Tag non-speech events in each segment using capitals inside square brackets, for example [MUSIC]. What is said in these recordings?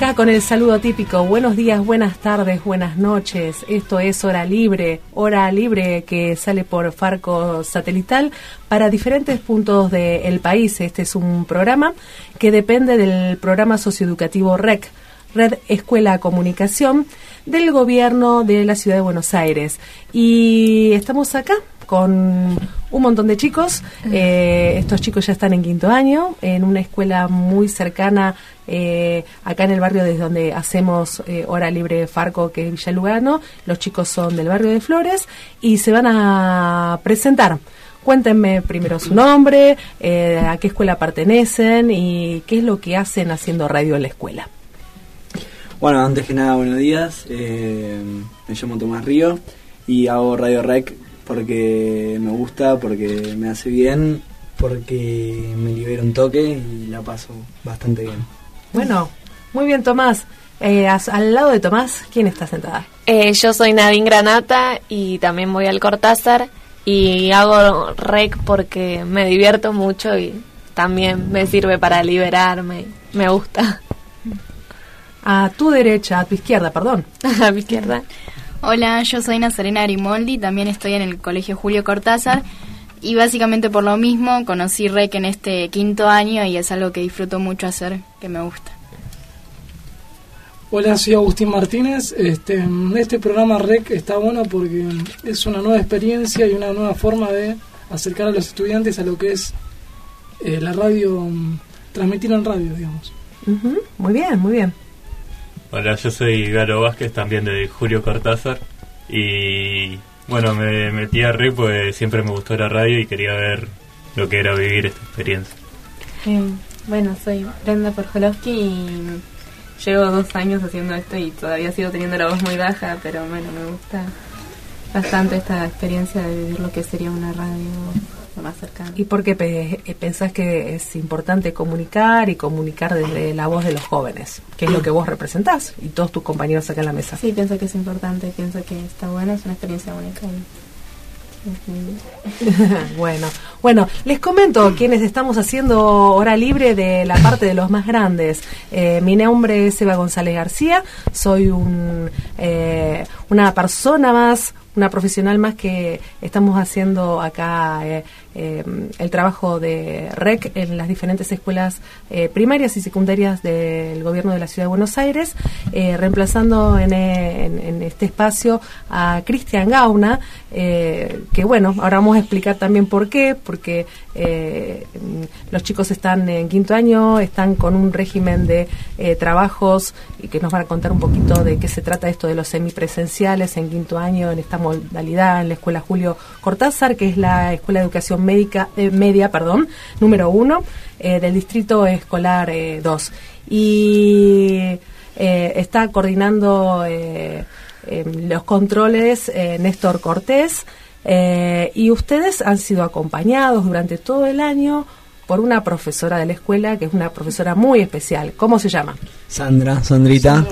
Acá con el saludo típico, buenos días, buenas tardes, buenas noches. Esto es Hora Libre, Hora Libre que sale por Farco Satelital para diferentes puntos del país. Este es un programa que depende del programa socioeducativo REC, Red Escuela Comunicación, del gobierno de la ciudad de Buenos Aires. Y estamos acá con un montón de chicos. Eh, estos chicos ya están en quinto año, en una escuela muy cercana eh, acá en el barrio desde donde hacemos eh, Hora Libre Farco, que es Villa Lugano. Los chicos son del barrio de Flores y se van a presentar. Cuéntenme primero su nombre, a qué escuela pertenecen y qué es lo que hacen haciendo radio en la escuela. Bueno, antes que nada, buenos días. me llamo Tomás Río y hago Radio Rec porque me gusta, porque me hace bien, porque me libera un toque y la paso bastante bien. Bueno, muy bien Tomás. Eh, al lado de Tomás, ¿quién está sentada? Eh, yo soy Nadine Granata y también voy al Cortázar y hago rec porque me divierto mucho y también me sirve para liberarme, me gusta. A tu derecha, a tu izquierda, perdón. [LAUGHS] a mi izquierda. Hola, yo soy Nazarena Arimoldi, también estoy en el Colegio Julio Cortázar y básicamente por lo mismo conocí REC en este quinto año y es algo que disfruto mucho hacer, que me gusta. Hola, soy Agustín Martínez. Este, este programa REC está bueno porque es una nueva experiencia y una nueva forma de acercar a los estudiantes a lo que es eh, la radio, transmitir en radio, digamos. Muy bien, muy bien. Hola, yo soy Galo Vázquez, también de Julio Cortázar. Y bueno, me metí a RE porque siempre me gustó la radio y quería ver lo que era vivir esta experiencia. bueno, soy Brenda Porjolowski y llevo dos años haciendo esto y todavía sigo teniendo la voz muy baja, pero bueno, me gusta bastante esta experiencia de vivir lo que sería una radio más cercano. ¿Y por qué eh, pensás que es importante comunicar y comunicar desde la voz de los jóvenes? Que es lo que vos representás y todos tus compañeros acá en la mesa. Sí, pienso que es importante, pienso que está bueno, es una experiencia única. [LAUGHS] bueno, bueno, les comento quienes estamos haciendo hora libre de la parte de los más grandes. Eh, mi nombre es Eva González García, soy un, eh, una persona más, una profesional más que estamos haciendo acá eh, eh, el trabajo de REC en las diferentes escuelas eh, primarias y secundarias del gobierno de la Ciudad de Buenos Aires, reemplazando en, este espacio a Cristian Gauna, que bueno, ahora vamos a explicar también por qué, porque los chicos están en quinto año, están con un régimen de trabajos y que nos van a contar un poquito de qué se trata esto de los semipresenciales en quinto año en esta modalidad en la Escuela Julio Cortázar, que es la Escuela de Educación Médica, eh, Media perdón, número uno eh, del Distrito Escolar 2. Eh, y está coordinando los controles Néstor Cortés. y ustedes han sido acompañados durante todo el año por una profesora de la escuela que es una profesora muy especial. ¿Cómo se llama? Sandra, Sandrita.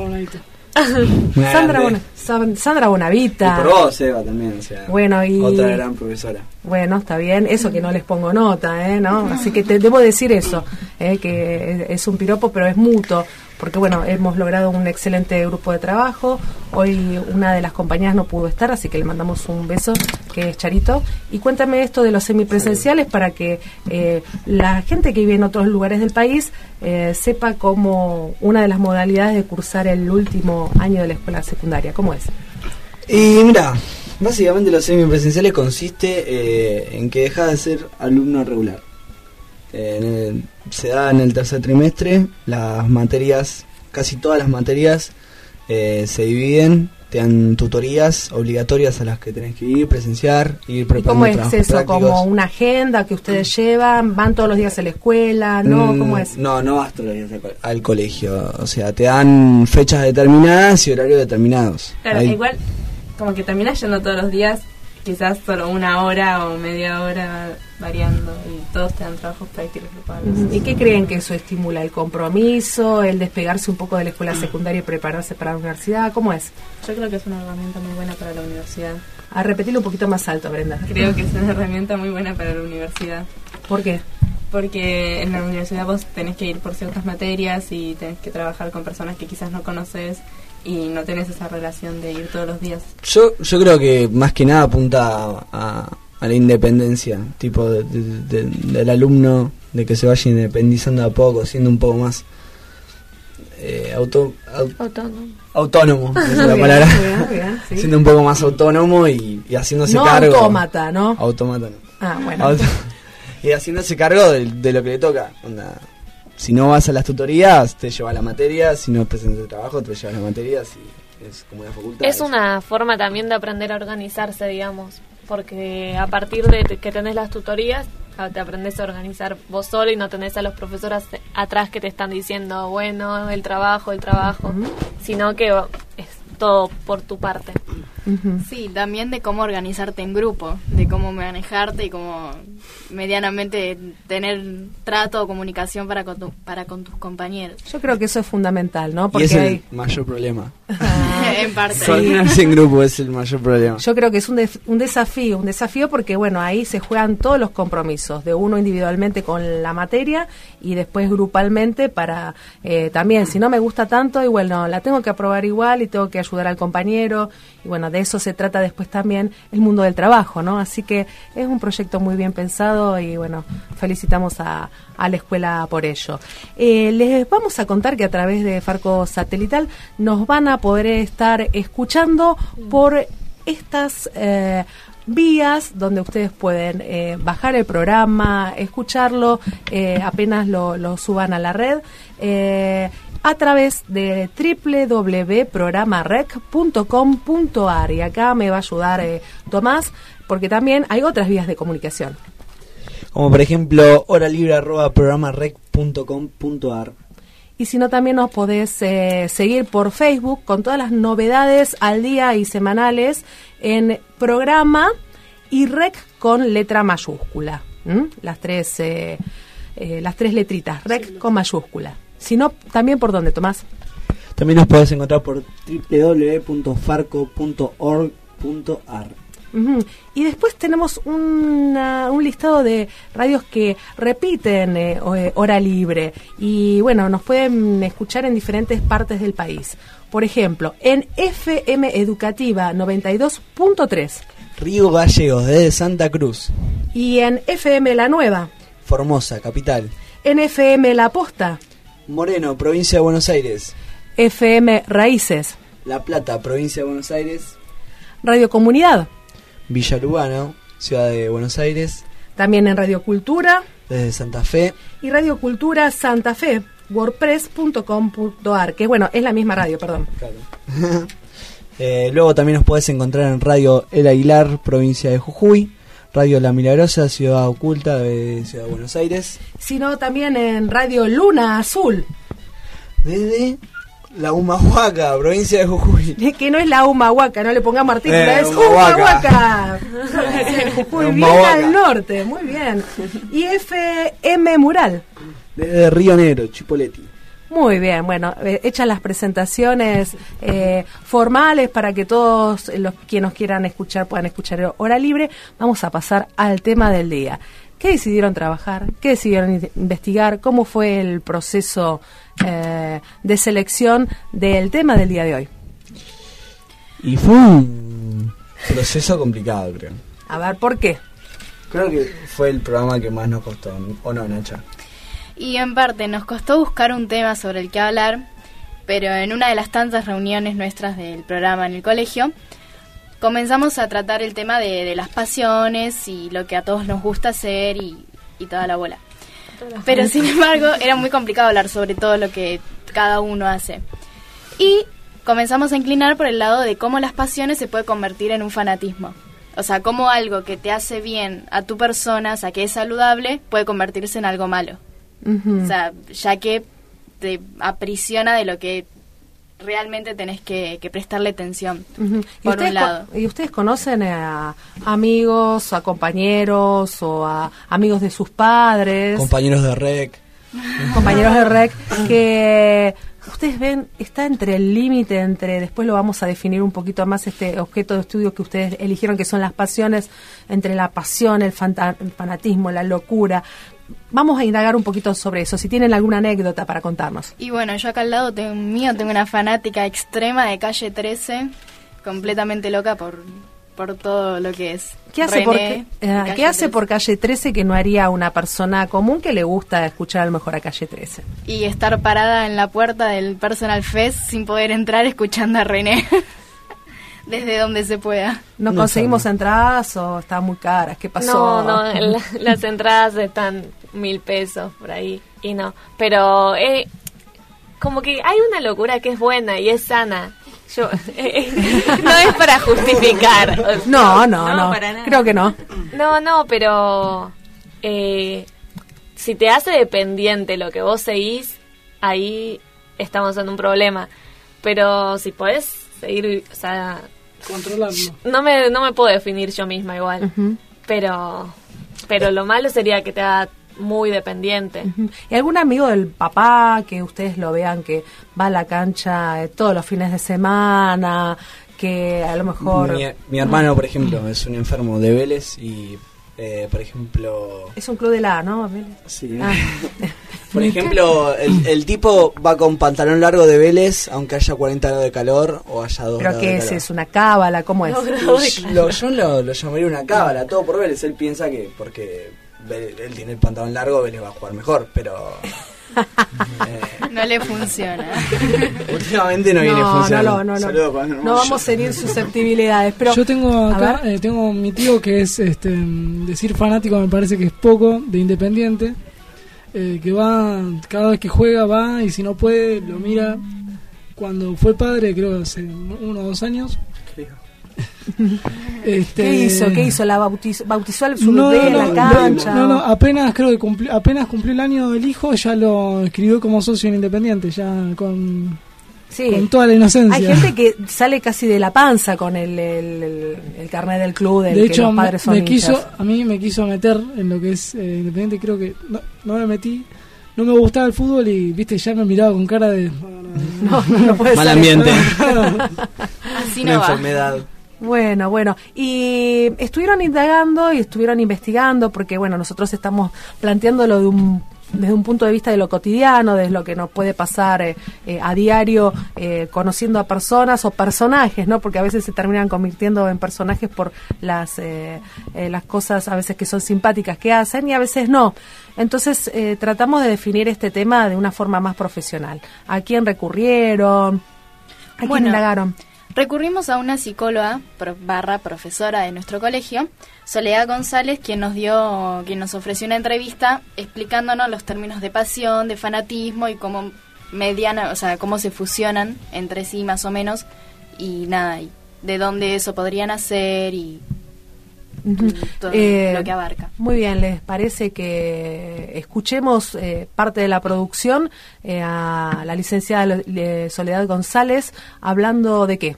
Sandra, [LAUGHS] Sandra Bonavita. Y por vos, Eva, también. O sea, bueno, y... Otra gran profesora. Bueno, está bien. Eso que no les pongo nota, ¿eh? ¿no? Así que te debo decir eso, ¿eh? que es un piropo, pero es mutuo porque bueno, hemos logrado un excelente grupo de trabajo. Hoy una de las compañías no pudo estar, así que le mandamos un beso, que es Charito. Y cuéntame esto de los semipresenciales para que eh, la gente que vive en otros lugares del país eh, sepa cómo una de las modalidades de cursar el último año de la escuela secundaria. ¿Cómo es? Y mira, básicamente los semipresenciales consiste eh, en que dejas de ser alumno regular. se da en el tercer trimestre las materias, casi todas las materias eh, se dividen, te dan tutorías obligatorias a las que tenés que ir, presenciar, ir ¿Y preparando cómo es eso? prácticos. ¿Como una agenda que ustedes llevan? ¿Van todos los días a la escuela? ¿No? Mm, ¿Cómo es? No, no vas todos los días al co- al colegio. O sea, te dan fechas determinadas y horarios determinados. Claro, Ahí- igual como que terminás yendo todos los días, quizás solo una hora o media hora variando y todos te dan trabajos prácticos grupales. Ujú. ¿Y qué creen que eso estimula? ¿El compromiso? ¿El despegarse un poco de la escuela secundaria y prepararse para la universidad? ¿Cómo es? Yo creo que es una herramienta muy buena para la universidad. A repetirlo un poquito más alto, Brenda. Creo que es una herramienta muy buena para la universidad. ¿Por qué? Porque en la universidad vos tenés que ir por ciertas materias y tenés que trabajar con personas que quizás no conoces y no tenés esa relación de ir todos los días. Yo, yo creo que más que nada apunta a, a- a la independencia, tipo de- de- de- del alumno, de que se vaya independizando a poco, siendo un poco más eh, auto, au- Autónomo. autónomo, [LAUGHS] esa es la palabra. bien, bien, [LAUGHS] sí. siendo un poco más autónomo y, y haciéndose No cargo. autómata, ¿no? Autómata no. Ah, bueno. Auto- [LAUGHS] y haciéndose cargo de, de lo que le toca. Onda, si no vas a las tutorías, te llevas la materia, si no presentas el trabajo, te llevas las materias y es como una facultad. Es una forma también de aprender a organizarse, digamos, porque a partir de que tenés las tutorías, a- te aprendes a organizar vos solo y no tenés a los profesores atrás que te están diciendo, bueno, el trabajo, el trabajo, sino que es todo por tu parte. Sí, también de cómo organizarte en grupo, de cómo manejarte y cómo medianamente tener trato o comunicación para con, tu- para con tus compañeros. Yo creo que eso es fundamental, ¿no? y Porque es el hay... mayor problema. [LAUGHS] en parte. Coordinarse en grupo es el mayor problema. Yo creo que es un, def- un desafío, un desafío porque, bueno, ahí se juegan todos los compromisos, de uno individualmente con la materia y después grupalmente para eh, también, si no me gusta tanto, y bueno, la tengo que aprobar igual y tengo que ayudar al compañero, bueno, de eso se trata después también el mundo del trabajo, ¿no? Así que es un proyecto muy bien pensado y, bueno, felicitamos a, la escuela por ello. Eh, les vamos a contar que a través de Farco Satelital nos van a poder estar escuchando por estas eh, vías donde ustedes pueden eh, bajar el programa, escucharlo apenas lo, suban a la red. A través de www.programarec.com.ar y acá me va a ayudar eh, Tomás porque también hay otras vías de comunicación. Como por ejemplo, hora libre arroba programarec.com.ar. Y si no, también nos podés eh, seguir por Facebook con todas las novedades al día y semanales en programa y rec con letra mayúscula. Las tres eh, eh, las tres letritas, rec con mayúscula. Si no, también por dónde, Tomás. También nos puedes encontrar por www.farco.org.ar. Y después tenemos una- un listado de radios que repiten eh, eh, hora libre y bueno, nos pueden escuchar en diferentes partes del país. Por ejemplo, en FM Educativa 92.3 Río Gallegos, desde Santa Cruz. y en FM La Nueva, Formosa, capital. en FM La Posta, Moreno, provincia de Buenos Aires. FM Raíces, La Plata, provincia de Buenos Aires. Radio Comunidad, Villa Lugano, ciudad de Buenos Aires. también en Radio Cultura Desde Santa Fe. y Radio Cultura Santa Fe, wordpress.com.ar, que bueno, es la misma radio, perdón. [LAUGHS] Eh, luego también nos puedes encontrar en Radio El Aguilar, provincia de Jujuy. Radio La Milagrosa, ciudad oculta de Ciudad de Buenos Aires. sino también en Radio Luna Azul, Desde La Humahuaca, provincia de Jujuy. que no es la Humahuaca, no le pongamos artículo, Eh, es Humahuaca. [LAUGHS] Jujuy, bien al norte, muy bien. Y FM Mural. Desde Río Negro, Chipoleti. Muy bien, bueno, eh, hechas las presentaciones eh, formales para que todos los que nos quieran escuchar puedan escuchar hora libre, vamos a pasar al tema del día. ¿Qué decidieron trabajar? ¿Qué decidieron in- investigar? ¿Cómo fue el proceso eh, de selección del tema del día de hoy? Y fue un proceso complicado, creo. A ver, ¿por qué? Creo que fue el programa que más nos costó, ¿o no, Nacha? Y en parte nos costó buscar un tema sobre el que hablar, pero en una de las tantas reuniones nuestras del programa en el colegio, comenzamos a tratar el tema de, de las pasiones y lo que a todos nos gusta hacer y, y toda la bola. Pero sin embargo era muy complicado hablar sobre todo lo que cada uno hace. Y comenzamos a inclinar por el lado de cómo las pasiones se puede convertir en un fanatismo. O sea, cómo algo que te hace bien a tu persona, o sea, que es saludable, puede convertirse en algo malo. O sea, ya que te aprisiona de lo que realmente tenés que, prestarle atención, por un lado. ¿Y ustedes conocen a amigos, a compañeros o a amigos de sus padres? Compañeros de REC. [LAUGHS] Compañeros de REC que ustedes ven, está entre el límite, entre, después lo vamos a definir un poquito más, este objeto de estudio que ustedes eligieron, que son las pasiones, entre la pasión, el, el fanatismo, la locura. Vamos a indagar un poquito sobre eso, si tienen alguna anécdota para contarnos. Y bueno, yo acá al lado tengo, mío tengo una fanática extrema de calle 13, completamente loca por por todo lo que es. ¿Qué hace, por, eh, ¿qué hace por calle 13 que no haría una persona común que le gusta escuchar a lo mejor a calle 13? Y estar parada en la puerta del Personal Fest sin poder entrar escuchando a René. [LAUGHS] Desde donde se pueda. ¿No, conseguimos entradas o están muy caras? ¿Qué pasó? No, no, [LAUGHS] las entradas están mil pesos por ahí y no. Pero eh, como que hay una locura que es buena y es sana yo, [LAUGHS] no es para justificar. No, no, no. Creo que no. No, no, pero eh, si te hace dependiente lo que vos seguís, ahí estamos en un problema. Pero si podés seguir, o sea... Controlarlo. No me, no me puedo definir yo misma igual. Pero pero lo malo sería que te haga muy dependiente. ¿Y algún amigo del papá que ustedes lo vean que va a la cancha eh, todos los fines de semana, que a lo mejor... Mi, hermano, por ejemplo, es un enfermo de Vélez y, eh, por ejemplo... Es un club de la, ¿no? Sí. Ah. [LAUGHS] por ejemplo, el, tipo va con pantalón largo de Vélez, aunque haya 40 grados de calor o haya 2 ¿Pero qué es? ¿Es una cábala? ¿Cómo es? Lo, yo lo, lo llamaría una cábala, todo por Vélez. Él piensa que porque él tiene el pantalón largo, Vélez va a jugar mejor, pero... Eh, [LAUGHS] no le funciona. Últimamente no, viene funcionando. No, no, no. No, vamos a herir susceptibilidades. Pero, Yo tengo acá, eh, tengo mi tío que es, este, decir fanático me parece que es poco, de Independiente, eh, que va, cada vez que juega va y si no puede lo mira. Cuando fue padre, creo hace uno o dos años, [LAUGHS] este, ¿Qué hizo? ¿Qué hizo? ¿La bautizó, bautizó al su no, en la cancha? No, no, apenas creo que cumplió, apenas cumplió el año del hijo, ya lo escribió como socio en Independiente, ya con, con toda la inocencia. Hay gente que sale casi de la panza con el, el, el, carnet del club, del de hecho, que los padres son me quiso, A mí me quiso meter en lo que es eh, Independiente, creo que no, no me metí. No me gustaba el fútbol y viste ya me miraba con cara de [LAUGHS] no, no, puede mal ambiente. [LAUGHS] Así no una enfermedad. Bueno, bueno, y estuvieron indagando y estuvieron investigando porque, bueno, nosotros estamos planteándolo de un desde un punto de vista de lo cotidiano, de lo que nos puede pasar eh, eh, a diario eh, conociendo a personas o personajes, ¿no? Porque a veces se terminan convirtiendo en personajes por las, las cosas a veces que son simpáticas que hacen y a veces no. Entonces tratamos de definir este tema de una forma más profesional. ¿A quién recurrieron? ¿A quién indagaron? Recurrimos a una psicóloga barra profesora de nuestro colegio, Soledad González, quien nos dio, quien nos ofreció una entrevista explicándonos los términos de pasión, de fanatismo y cómo mediana, o sea, cómo se fusionan entre sí más o menos y nada, y de dónde eso podría nacer y todo eh, lo que abarca. Muy bien, ¿les parece que escuchemos eh, parte de la producción eh, a la licenciada Soledad González hablando de qué?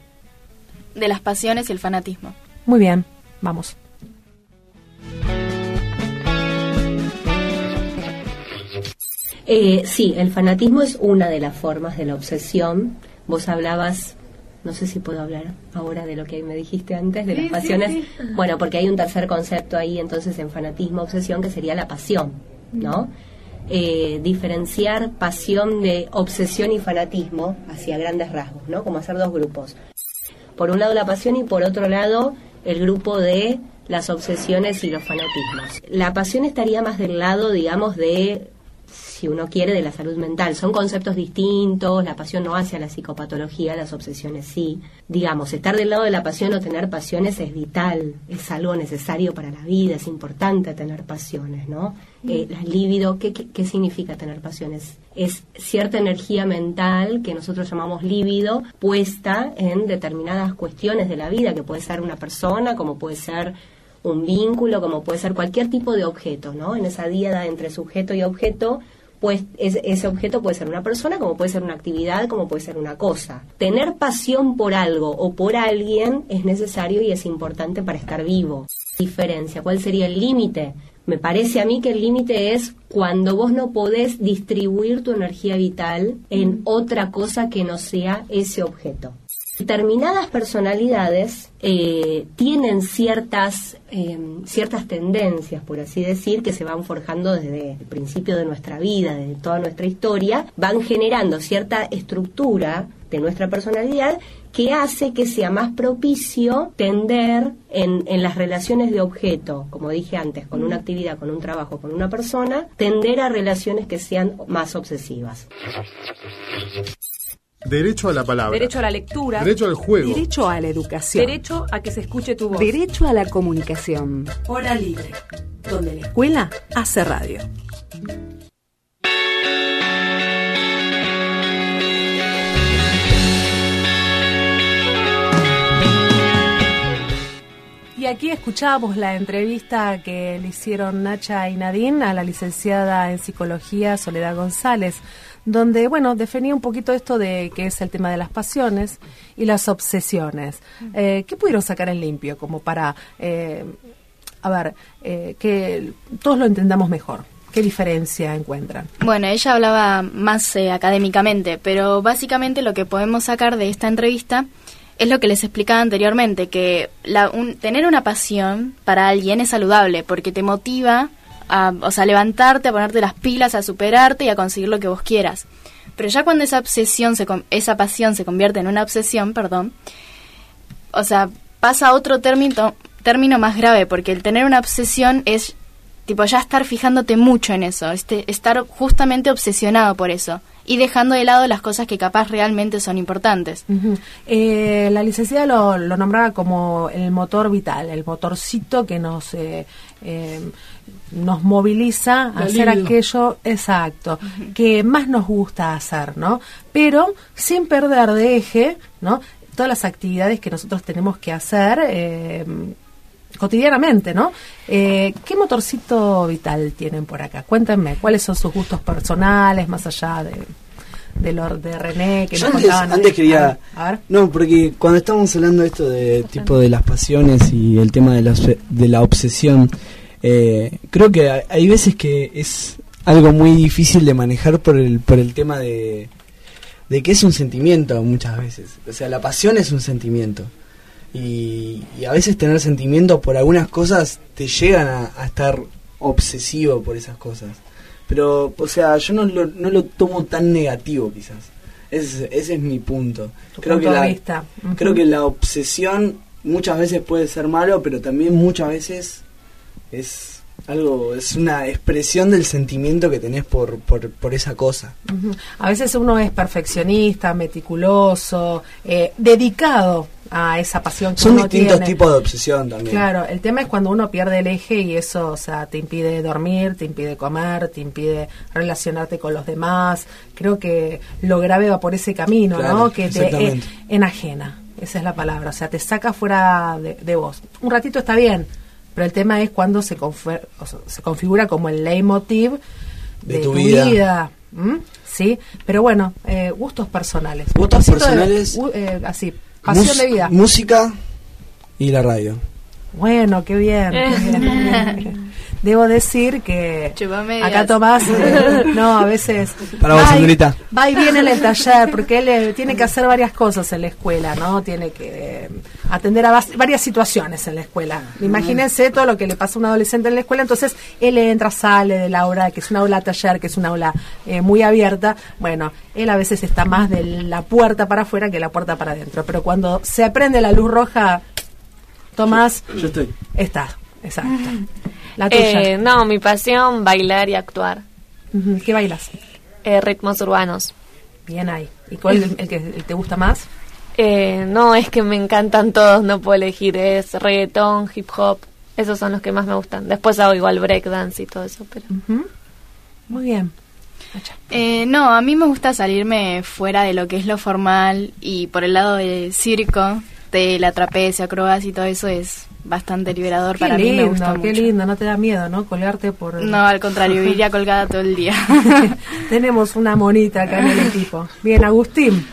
De las pasiones y el fanatismo. Muy bien, vamos. sí, el fanatismo es una de las formas de la obsesión. Vos hablabas no sé si puedo hablar ahora de lo que me dijiste antes, de las pasiones. Bueno, porque hay un tercer concepto ahí entonces en fanatismo, obsesión, que sería la pasión, ¿no? Eh, diferenciar pasión de obsesión y fanatismo hacia grandes rasgos, ¿no? Como hacer dos grupos. Por un lado la pasión y por otro lado el grupo de las obsesiones y los fanatismos. La pasión estaría más del lado, digamos, de si uno quiere, de la salud mental. Son conceptos distintos, la pasión no hace a la psicopatología, las obsesiones sí. Digamos, estar del lado de la pasión o tener pasiones es vital, es algo necesario para la vida, es importante tener pasiones, ¿no? Mm. Eh, las líbido, ¿qué, ¿qué, significa tener pasiones? Es cierta energía mental que nosotros llamamos líbido puesta en determinadas cuestiones de la vida, que puede ser una persona, como puede ser un vínculo, como puede ser cualquier tipo de objeto, ¿no? En esa diada entre sujeto y objeto, pues ese objeto puede ser una persona, como puede ser una actividad, como puede ser una cosa. Tener pasión por algo o por alguien es necesario y es importante para estar vivo. Diferencia, ¿cuál sería el límite? Me parece a mí que el límite es cuando vos no podés distribuir tu energía vital en otra cosa que no sea ese objeto. Determinadas personalidades eh, tienen ciertas, em, ciertas tendencias, por así decir, que se van forjando desde el principio de nuestra vida, desde toda nuestra historia, van generando cierta estructura de nuestra personalidad que hace que sea más propicio tender en, en, las relaciones de objeto, como dije antes, con una actividad, con un trabajo, con una persona, tender a relaciones que sean más obsesivas. Derecho a la palabra. Derecho a la lectura. Derecho al juego. Derecho a la educación. Derecho a que se escuche tu voz. Derecho a la comunicación. Hora libre. Donde la escuela hace radio. Y aquí escuchábamos la entrevista que le hicieron Nacha y Nadine a la licenciada en psicología Soledad González donde, bueno, definía un poquito esto de que es el tema de las pasiones y las obsesiones. Eh, ¿Qué pudieron sacar en limpio como para, eh, a ver, eh, que todos lo entendamos mejor? ¿Qué diferencia encuentran? Bueno, ella hablaba más académicamente, pero básicamente lo que podemos sacar de esta entrevista es lo que les explicaba anteriormente, que la, tener una pasión para alguien es saludable porque te motiva a, o sea, levantarte, a ponerte las pilas, a superarte y a conseguir lo que vos quieras. Pero ya cuando esa obsesión, se, esa pasión se convierte en una obsesión, perdón, o sea, pasa a otro término, término más grave, porque el tener una obsesión es tipo ya estar fijándote mucho en eso, este, estar justamente obsesionado por eso y dejando de lado las cosas que capaz realmente son importantes. Eh, la licenciada lo, lo, nombraba como el motor vital, el motorcito que nos eh, eh, nos moviliza a hacer aquello exacto que más nos gusta hacer, ¿no? Pero sin perder de eje, ¿no? Todas las actividades que nosotros tenemos que hacer eh, cotidianamente, ¿no? Eh, ¿Qué motorcito vital tienen por acá? Cuéntenme, ¿cuáles son sus gustos personales más allá de de, de René que nos antes, antes quería no porque cuando estamos hablando de esto de tipo de las pasiones y el tema de la, de la obsesión eh, creo que hay veces que es algo muy difícil de manejar por el, por el tema de, de que es un sentimiento muchas veces. O sea, la pasión es un sentimiento. Y, a veces tener sentimientos por algunas cosas te llegan a, estar obsesivo por esas cosas. Pero, o sea, yo no lo, no lo tomo tan negativo quizás. Ese, ese es mi punto. creo, que la, creo que la obsesión muchas veces puede ser malo, pero también muchas veces es algo, es una expresión del sentimiento que tenés por, por, por esa cosa. A veces uno es perfeccionista, meticuloso, eh, dedicado a esa pasión que Son distintos tipos de obsesión también. Claro, el tema es cuando uno pierde el eje y eso, o sea, te impide dormir, te impide comer, te impide relacionarte con los demás. Creo que lo grave va por ese camino, ¿no? Que te enajena. Esa es la palabra, o sea, te saca fuera de, de vos. Un ratito está bien, pero el tema es cuando se, se configura como el leitmotiv de, tu, vida. ¿Sí? Pero bueno, eh, gustos personales. Gustos personales. Eh, así, pasión de vida. Música y la radio. Bueno, qué bien. Qué [LAUGHS] bien. Debo decir que acá Tomás, [LAUGHS] no, a veces Para vos, señorita. va y viene en el taller, porque él eh, tiene que hacer varias cosas en la escuela, ¿no? Tiene que eh, atender a varias situaciones en la escuela. Imagínense todo lo que le pasa a un adolescente en la escuela, entonces él entra, sale de la aula, que es una aula taller, que es una aula eh, muy abierta. Bueno, él a veces está más de la puerta para afuera que la puerta para adentro, pero cuando se aprende la luz roja, Tomás, yo, estoy. Está, exacto. [LAUGHS] Eh, no, mi pasión, bailar y actuar. ¿Qué bailas? Eh, ritmos urbanos. Bien ahí. ¿Y cuál es el, que te gusta más? Eh, no, es que me encantan todos, no puedo elegir. Es reggaetón, hip hop, esos son los que más me gustan. Después hago igual breakdance y todo eso, pero... Muy bien. Eh, no, a mí me gusta salirme fuera de lo que es lo formal y por el lado del circo, de la trapecia, acrobacia y todo eso es bastante liberador para mí. Me gusta qué lindo, no te da miedo, ¿no? Colgarte por. No, al contrario, [LAUGHS] iría colgada todo el día. [LAUGHS] Tenemos una monita acá en el [LAUGHS] equipo. Bien, Agustín.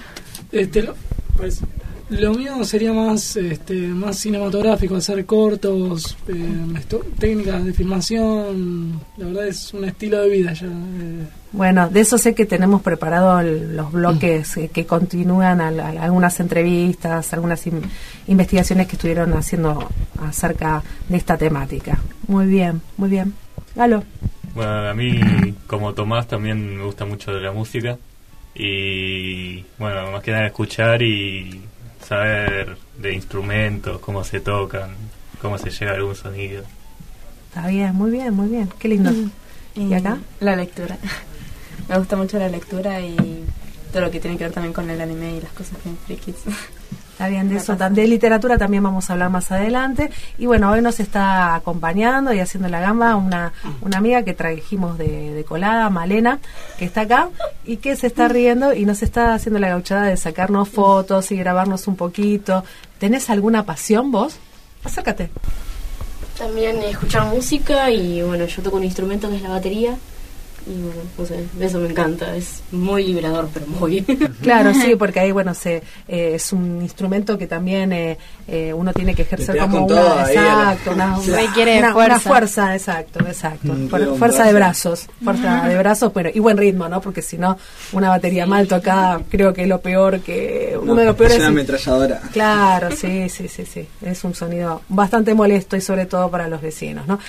Este, pues, lo mío sería más este, más cinematográfico, hacer cortos, eh, técnicas de filmación. La verdad es un estilo de vida ya. Eh. Bueno, de eso sé que tenemos preparados los bloques eh, que continúan algunas entrevistas, algunas investigaciones que estuvieron haciendo acerca de esta temática. Muy bien, muy bien. Galo. Bueno, a mí, como Tomás, también me gusta mucho de la música. Y bueno, más que nada escuchar y saber de instrumentos, cómo se tocan, cómo se llega a algún sonido. Está bien, muy bien, muy bien. Qué lindo. Mm. ¿Y acá? La lectura. [LAUGHS] Me gusta mucho la lectura y todo lo que tiene que ver también con el anime y las cosas que frikis. [LAUGHS] Está bien, de eso, de literatura también vamos a hablar más adelante. Y bueno, hoy nos está acompañando y haciendo la gamba una, una amiga que trajimos de, colada, Malena, que está acá y que se está riendo y nos está haciendo la gauchada de sacarnos fotos y grabarnos un poquito. ¿Tenés alguna pasión vos? Acércate. También escuchar música y bueno, yo toco un instrumento que es la batería y bueno, no sé, eso me encanta, es muy liberador, pero muy... [LAUGHS] Claro, sí, porque ahí, bueno, se, eh, es un instrumento que también eh, eh, uno tiene que ejercer como una, exacto, una, fuerza. exacto, exacto, mm, fuerza de brazos, fuerza de brazos, pero y buen ritmo, ¿no? Porque si no, una batería mal tocada, creo que es lo peor que, uno de los peores... Es una ametralladora. Claro, sí, [LAUGHS] sí, sí, sí, es un sonido bastante molesto y sobre todo para los vecinos, ¿no?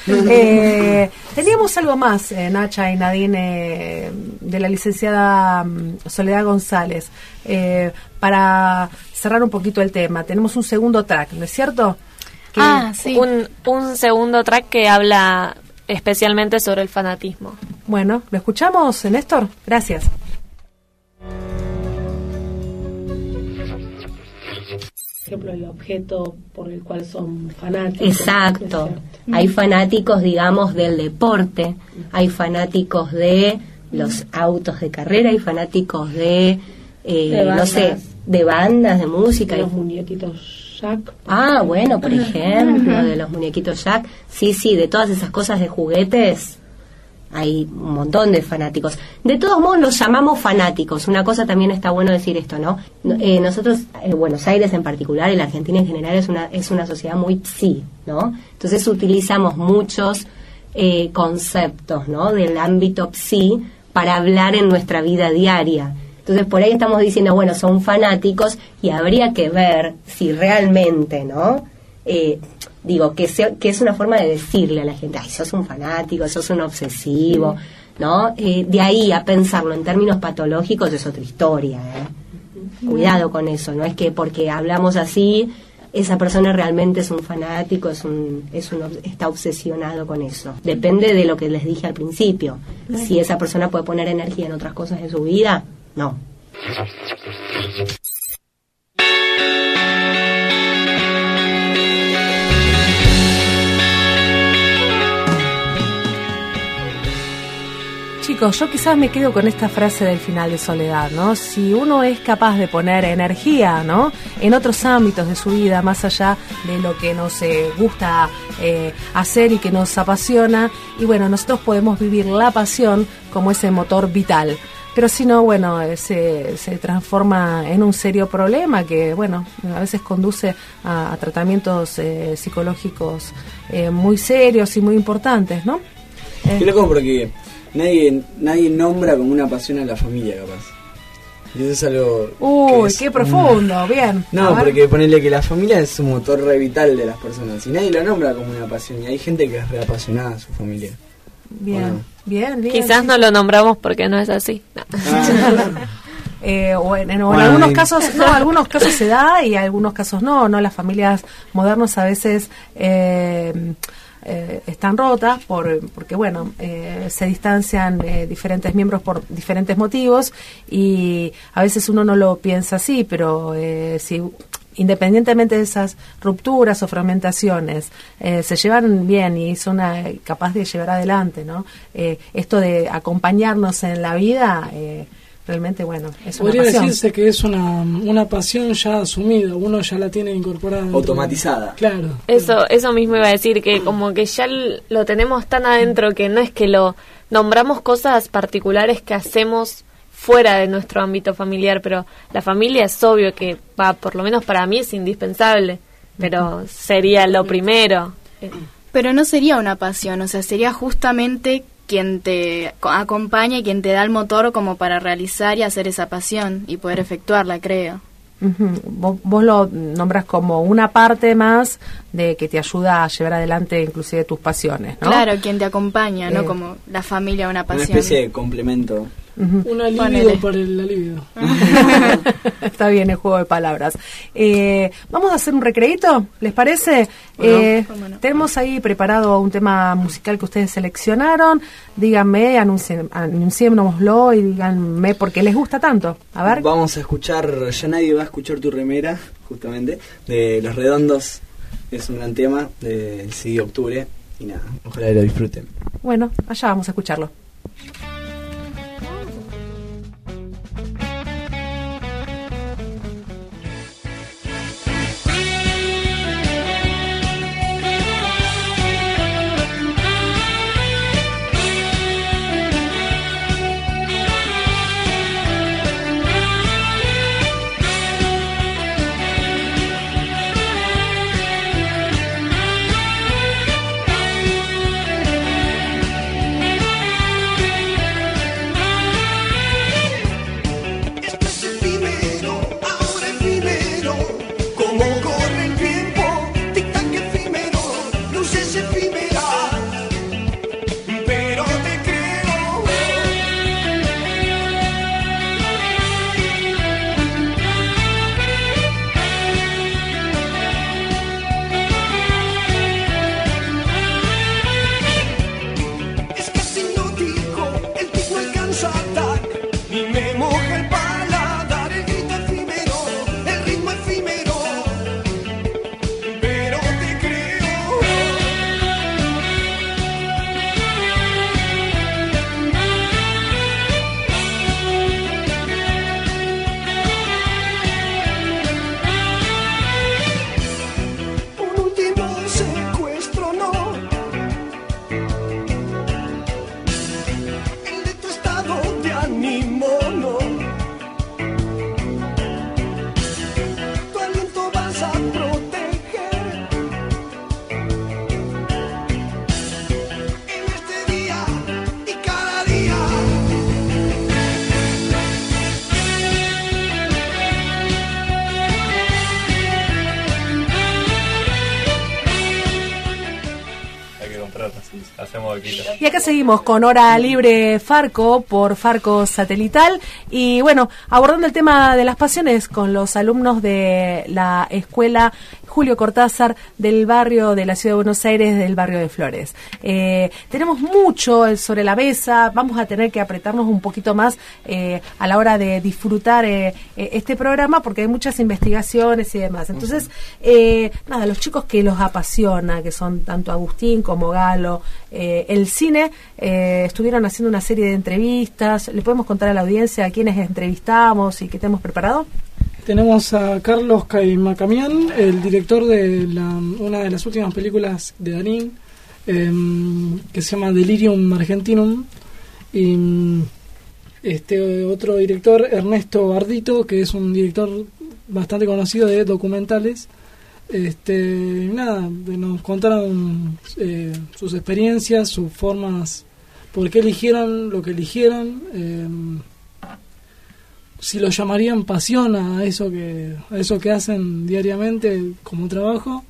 teníamos algo más, Nacha y Nadine de la licenciada mm, Soledad González. Eh, para cerrar un poquito el tema, tenemos un segundo track, ¿no es cierto? ah, sí. Un, un segundo track que habla especialmente sobre el fanatismo. Bueno, ¿lo escuchamos, Néstor? Gracias. Ejemplo, el objeto por el cual son fanáticos. Exacto. Hay fanáticos, digamos, del deporte, hay fanáticos de los autos de carrera, hay fanáticos de, eh, no sé, de bandas, de música. De los muñequitos Jack. Ah, bueno, por ejemplo, de los muñequitos Jack. Sí, sí, de todas esas cosas de juguetes hay un montón de fanáticos. De todos modos, los llamamos fanáticos. Una cosa también está bueno decir esto, ¿no? Eh, nosotros, en Buenos Aires en particular, y la Argentina en general, es una, es una sociedad muy psi, ¿no? Entonces utilizamos muchos eh, conceptos, ¿no? Del ámbito psi para hablar en nuestra vida diaria. Entonces por ahí estamos diciendo, bueno, son fanáticos y habría que ver si realmente, ¿no? Digo, que, que es una forma de decirle a la gente, ay, sos un fanático, sos un obsesivo, ¿no? Eh, de ahí a pensarlo en términos patológicos es otra historia, ¿eh? Cuidado con eso, no es que porque hablamos así, esa persona realmente es un fanático, es un, es un, está obsesionado con eso. Depende de lo que les dije al principio. Si esa persona puede poner energía en otras cosas de su vida, no. [LAUGHS] yo quizás me quedo con esta frase del final de Soledad, ¿no? Si uno es capaz de poner energía, ¿no? En otros ámbitos de su vida, más allá de lo que nos eh, gusta eh, hacer y que nos apasiona, y bueno, nosotros podemos vivir la pasión como ese motor vital. Pero si no, bueno, eh, se, se transforma en un serio problema que, bueno, a veces conduce a, tratamientos psicológicos muy serios y muy importantes, ¿no? Qué loco porque nadie, nadie nombra como una pasión a la familia, capaz. Y eso es algo. Uy, qué profundo, bien. No, porque ponerle que la familia es un motor re vital de las personas. Y nadie lo nombra como una pasión. Y hay gente que es reapasionada a su familia. Bien, bien, bien. Quizás no lo nombramos porque no es así. [LAUGHS] Eh, o en, algunos casos no [LAUGHS] algunos casos se da y algunos casos no no las familias modernas a veces eh, eh, están rotas por, porque, bueno, se distancian diferentes miembros por diferentes motivos y a veces uno no lo piensa así, pero si independientemente de esas rupturas o fragmentaciones, eh, se llevan bien y son capaz de llevar adelante, ¿no? Eh, esto de acompañarnos en la vida, eh, realmente, bueno, es una Podría decirse que es una, una pasión ya asumida, uno ya la tiene incorporada. Automatizada. Claro. Eso, eso mismo iba a decir, que como que ya lo tenemos tan adentro que no es que lo nombramos cosas particulares que hacemos fuera de nuestro ámbito familiar, pero la familia es obvio que va, por lo menos para mí es indispensable, pero sería lo primero. Pero no sería una pasión, o sea, sería justamente quien te acompaña y quien te da el motor como para realizar y hacer esa pasión y poder efectuarla, creo. vos, lo nombras como una parte más de que te ayuda a llevar adelante inclusive tus pasiones, ¿no? Claro, quien te acompaña, no eh. como la familia una pasión. Una especie de complemento. Un alivio para el alivio. [LAUGHS] Está bien el juego de palabras. Eh, Vamos a hacer un recreito, ¿les parece? Eh, tenemos ahí preparado un tema musical que ustedes seleccionaron. Díganme, anunciémoslo y díganme por qué les gusta tanto. A ver. Vamos a escuchar, ya nadie va a escuchar tu remera, justamente, de Los Redondos. Es un gran tema del 6 de octubre. Y nada, ojalá lo disfruten. Bueno, allá vamos a escucharlo. Seguimos con Hora Libre Farco por Farco Satelital y bueno, abordando el tema de las pasiones con los alumnos de la escuela Julio Cortázar del barrio de la ciudad de Buenos Aires, del barrio de Flores. Eh, tenemos mucho sobre la mesa, vamos a tener que apretarnos un poquito más eh, a la hora de disfrutar eh, este programa porque hay muchas investigaciones y demás. Entonces, nada, los chicos que los apasiona, que son tanto Agustín como Galo, el cine, estuvieron haciendo una serie de entrevistas. ¿Le podemos contar a la audiencia a quiénes entrevistamos y qué tenemos preparado? Tenemos a Carlos Caimacamián, el director de una de las últimas películas de Darín, em, que se llama Delirium Argentinum. Y este otro director, Ernesto Ardito, que es un director bastante conocido de documentales. Este, nada, nos contaron eh, sus experiencias, sus formas, por qué eligieron lo que eligieron. Em, si lo llamarían pasión a eso que a eso que hacen diariamente como trabajo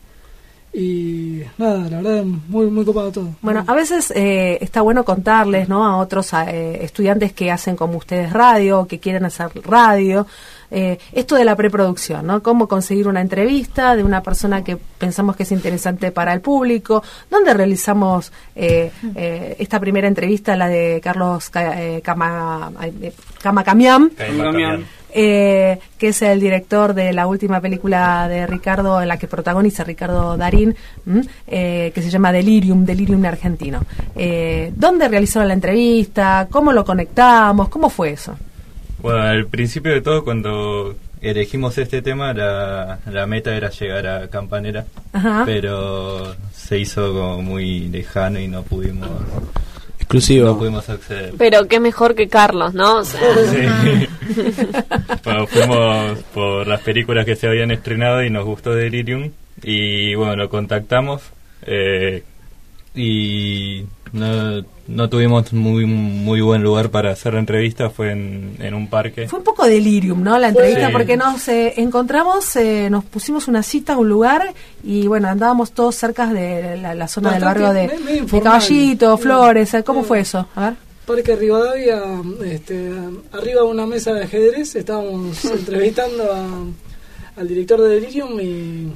y nada, la verdad, muy, muy copado todo. Bueno, a veces eh, está bueno contarles, ¿no? A otros eh, estudiantes que hacen como ustedes radio, que quieren hacer radio, eh, esto de la preproducción, ¿no? Cómo conseguir una entrevista de una persona que pensamos que es interesante para el público. ¿Dónde realizamos eh, eh, esta primera entrevista, la de Carlos Cama, Camacamián? Eh, que es el director de la última película de Ricardo, en la que protagoniza Ricardo Darín, eh, que se llama Delirium, Delirium argentino. Eh, ¿Dónde realizaron la entrevista? ¿Cómo lo conectamos? ¿Cómo fue eso? Bueno, al principio de todo, cuando elegimos este tema, la, la meta era llegar a Campanera, pero se hizo como muy lejano y no pudimos exclusivo. No pudimos acceder. Pero qué mejor que Carlos, ¿no? Sí. [LAUGHS] bueno, fuimos por las películas que se habían estrenado y nos gustó Delirium. Y bueno, lo contactamos. Eh, y no, no tuvimos muy muy buen lugar para hacer la entrevista, fue en, un parque. Fue un poco delirium, ¿no? La entrevista, porque nos eh, encontramos, eh, nos pusimos una cita a un lugar y bueno, andábamos todos cerca de la, zona del barrio de, Caballito, Flores, ¿cómo fue eso? A ver. Parque Rivadavia, este, arriba de una mesa de ajedrez, estábamos [LAUGHS] entrevistando al director de Delirium y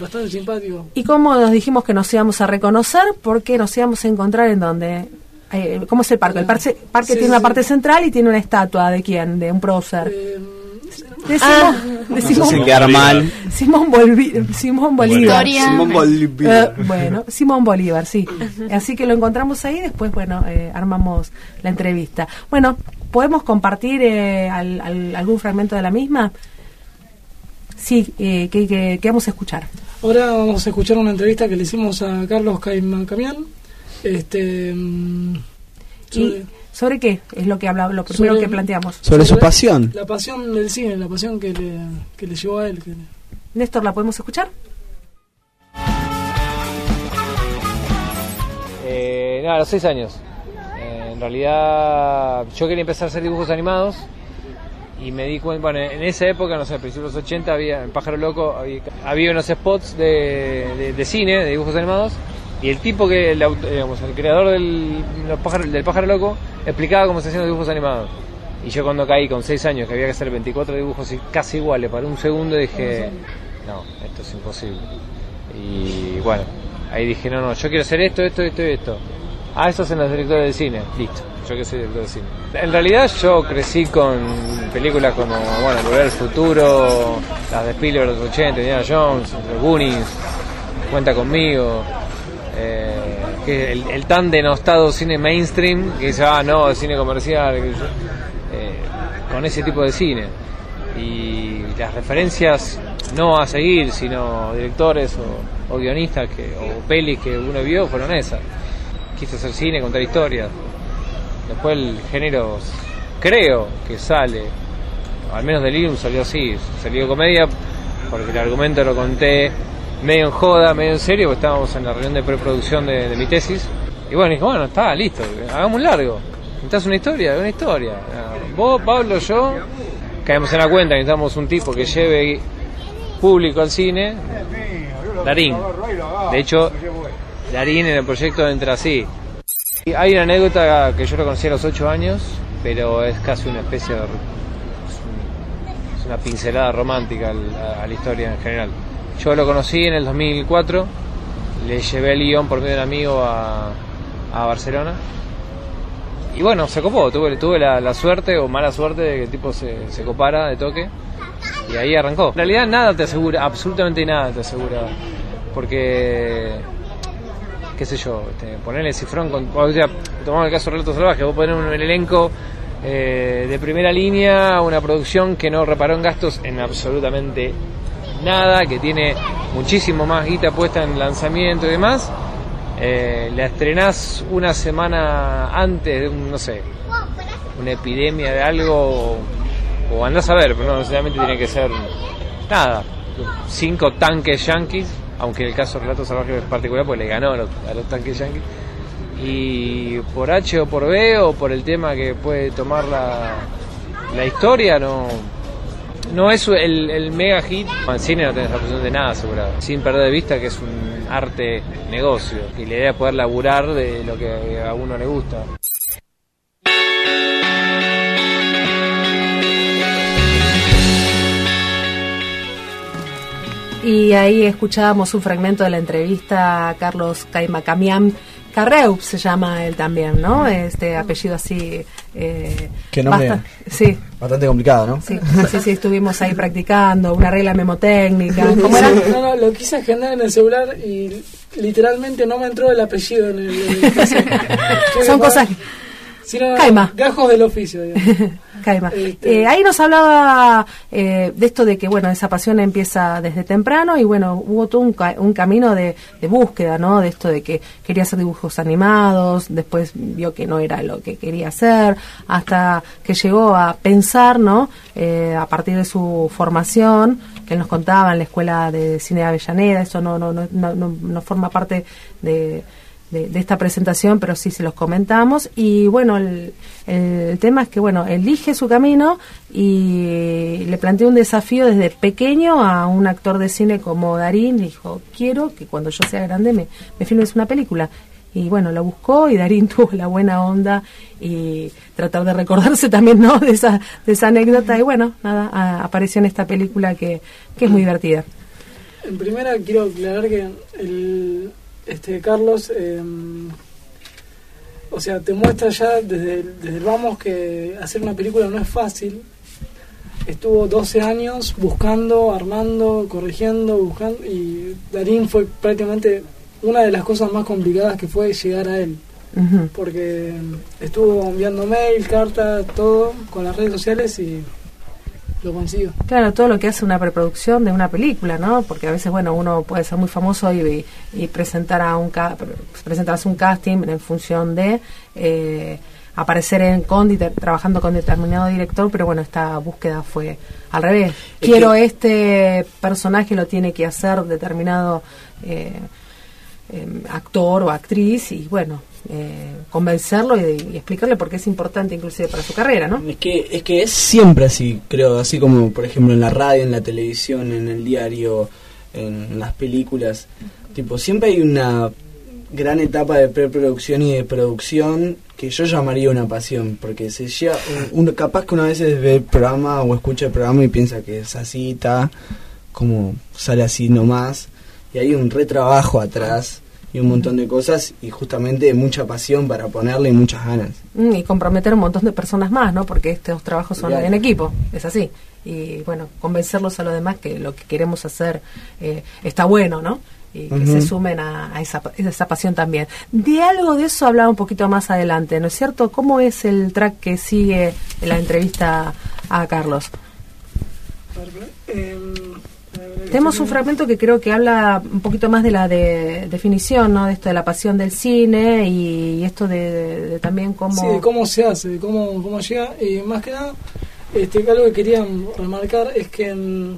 bastante simpático. ¿Y cómo nos dijimos que nos íbamos a reconocer? Porque nos íbamos a encontrar en donde. Eh, ¿Cómo es el parque? El parque, parque tiene una parte central y tiene una estatua de quién? De un prócer. Eh, de Simón, mal. Simón, Bolívar. Simón Bolívar. Eh, bueno, Simón Bolívar, sí. Así que lo encontramos ahí, después, bueno, eh, armamos la entrevista. Bueno, ¿podemos compartir algún fragmento de la misma? Sí, eh, ¿qué, vamos a escuchar? Ahora vamos a escuchar una entrevista que le hicimos a Carlos Caimán Camián. Este, mm, sobre, qué? Es lo que habla, lo primero que planteamos. Sobre, su pasión. La pasión del cine, la pasión que le, que le llevó a él. Néstor, ¿la podemos escuchar? Eh, nada, a los seis años. Eh, en realidad, yo quería empezar a hacer dibujos animados y me di cuenta, bueno, en esa época, no sé, a principios de los 80 había, en Pájaro Loco, había, unos spots de, de, cine, de dibujos animados, y el tipo que, el, digamos, el creador del, pájaro, del Pájaro Loco, explicaba cómo se hacían los dibujos animados. Y yo cuando caí con 6 años, que había que hacer 24 dibujos casi iguales para un segundo, dije, no, esto es imposible. Y bueno, ahí dije, no, no, yo quiero hacer esto, esto, esto y esto. Ah, eso hacen los directores de cine, listo yo que soy director de cine. En realidad yo crecí con películas como, bueno, Volver al Futuro, las de Spielberg de los 80, Indiana Jones, The Goonies, Cuenta Conmigo, eh, que el, tan denostado cine mainstream, que dice, ah, no, cine comercial, eh, con ese tipo de cine. Y las referencias no a seguir, sino directores o, o guionistas que, o pelis que uno vio fueron esas. Quise hacer cine, contar historias. Después el género creo que sale, al menos Delirium salió así, salió comedia porque el argumento lo conté medio en joda, medio en serio, porque estábamos en la reunión de preproducción de, mi tesis. Y bueno, dije, bueno, está, listo, hagamos un largo. ¿Necesitas una historia? Una historia. Vos, Pablo, yo, caemos en la cuenta, necesitamos un tipo que lleve público al cine. Darín. De hecho, Darín en el proyecto entra así. Hay una anécdota que yo lo conocí a los 8 años, pero es casi una especie de. Es una pincelada romántica a la historia en general. Yo lo conocí en el 2004, le llevé el guion por medio de un amigo a, Barcelona. Y bueno, se copó, tuve, la, suerte o mala suerte de que el tipo se copara de toque y ahí arrancó. En realidad nada te asegura, absolutamente nada te asegura, porque qué sé yo, este, ponerle cifrón, con, o sea, tomamos el caso de Relatos Salvajes, vos poner un elenco eh, de primera línea, una producción que no reparó en gastos en absolutamente nada, que tiene muchísimo más guita puesta en lanzamiento y demás, eh, la estrenás una semana antes de un, no sé, una epidemia de algo, o andás a ver, pero no necesariamente tiene que ser nada, cinco tanques yankees aunque el caso Relato Salvaje es particular porque le ganó a los, tanques yankees. Y por H o por B o por el tema que puede tomar la, la historia, no, no es el, mega hit. En cine no tenés la posición de nada asegurado. Sin perder de vista que es un arte negocio y la idea es poder laburar de lo que a uno le gusta. Y ahí escuchábamos un fragmento de la entrevista a Carlos Caimacamián Carreu se llama él también, ¿no? Este apellido así. Eh, que nombre bastante, sí. bastante complicado, ¿no? Sí, sí, sí, estuvimos ahí practicando una regla memotécnica. [LAUGHS] ¿Cómo era? No, no, lo quise agendar en el celular y literalmente no me entró el apellido en el. [LAUGHS] Son cosas. Caima. Gajos del oficio. [LAUGHS] Caima. Eh, ahí nos hablaba eh, de esto de que, bueno, esa pasión empieza desde temprano y, bueno, hubo todo un, camino de, búsqueda, ¿no? De esto de que quería hacer dibujos animados, después vio que no era lo que quería hacer, hasta que llegó a pensar, ¿no? Eh, a partir de su formación, que él nos contaba en la Escuela de Cine de Avellaneda, eso no, no, no, no, no forma parte de de, esta presentación, pero sí se los comentamos. Y bueno, el, tema es que, bueno, elige su camino y le planteó un desafío desde pequeño a un actor de cine como Darín. Dijo, quiero que cuando yo sea grande me, me filmes una película. Y bueno, lo buscó y Darín [LAUGHS] tuvo la buena onda y tratar de recordarse también, ¿no? De esa, de esa anécdota. Y bueno, nada, apareció en esta película que, que es muy divertida. En primera quiero aclarar que el, este Carlos, em, o sea, te muestra ya desde, desde el vamos que hacer una película no es fácil. Estuvo 12 años buscando, armando, corrigiendo, buscando, y Darín fue prácticamente una de las cosas más complicadas que fue llegar a él. Porque estuvo enviando mail, cartas, todo con las redes sociales y lo consigo. Claro, todo lo que hace una preproducción de una película, ¿no? Porque a veces, bueno, uno puede ser muy famoso y, y presentar a un presentarse un casting en función de eh, aparecer en con trabajando con determinado director, pero bueno, esta búsqueda fue al revés. Quiero este personaje lo tiene que hacer determinado eh, em, actor o actriz y bueno, eh, convencerlo y, explicarle por qué es importante inclusive para su carrera, ¿no? Es que, es que es siempre así, creo, así como por ejemplo en la radio, en la televisión, en el diario, en las películas, tipo, siempre hay una gran etapa de preproducción y de producción que yo llamaría una pasión, porque se lleva, uno, capaz que una vez ve el programa o escucha el programa y piensa que es así, está como sale así nomás, y hay un retrabajo atrás y un montón de cosas y justamente mucha pasión para ponerle y muchas ganas. Mm, y comprometer un montón de personas más, ¿no? Porque estos trabajos son en equipo, es así. Y bueno, convencerlos a los demás que lo que queremos hacer eh, está bueno, ¿no? Y que se sumen a, esa, esa pasión también. De algo de eso hablaba un poquito más adelante, ¿no es cierto? ¿Cómo es el track que sigue en la entrevista a Carlos? Eh, tenemos un fragmento que creo que habla un poquito más de la de, definición, ¿no? De esto de la pasión del cine y, esto de, también cómo... Cómo se hace, de cómo, cómo llega. Y más que nada, este, algo que quería remarcar es que mm,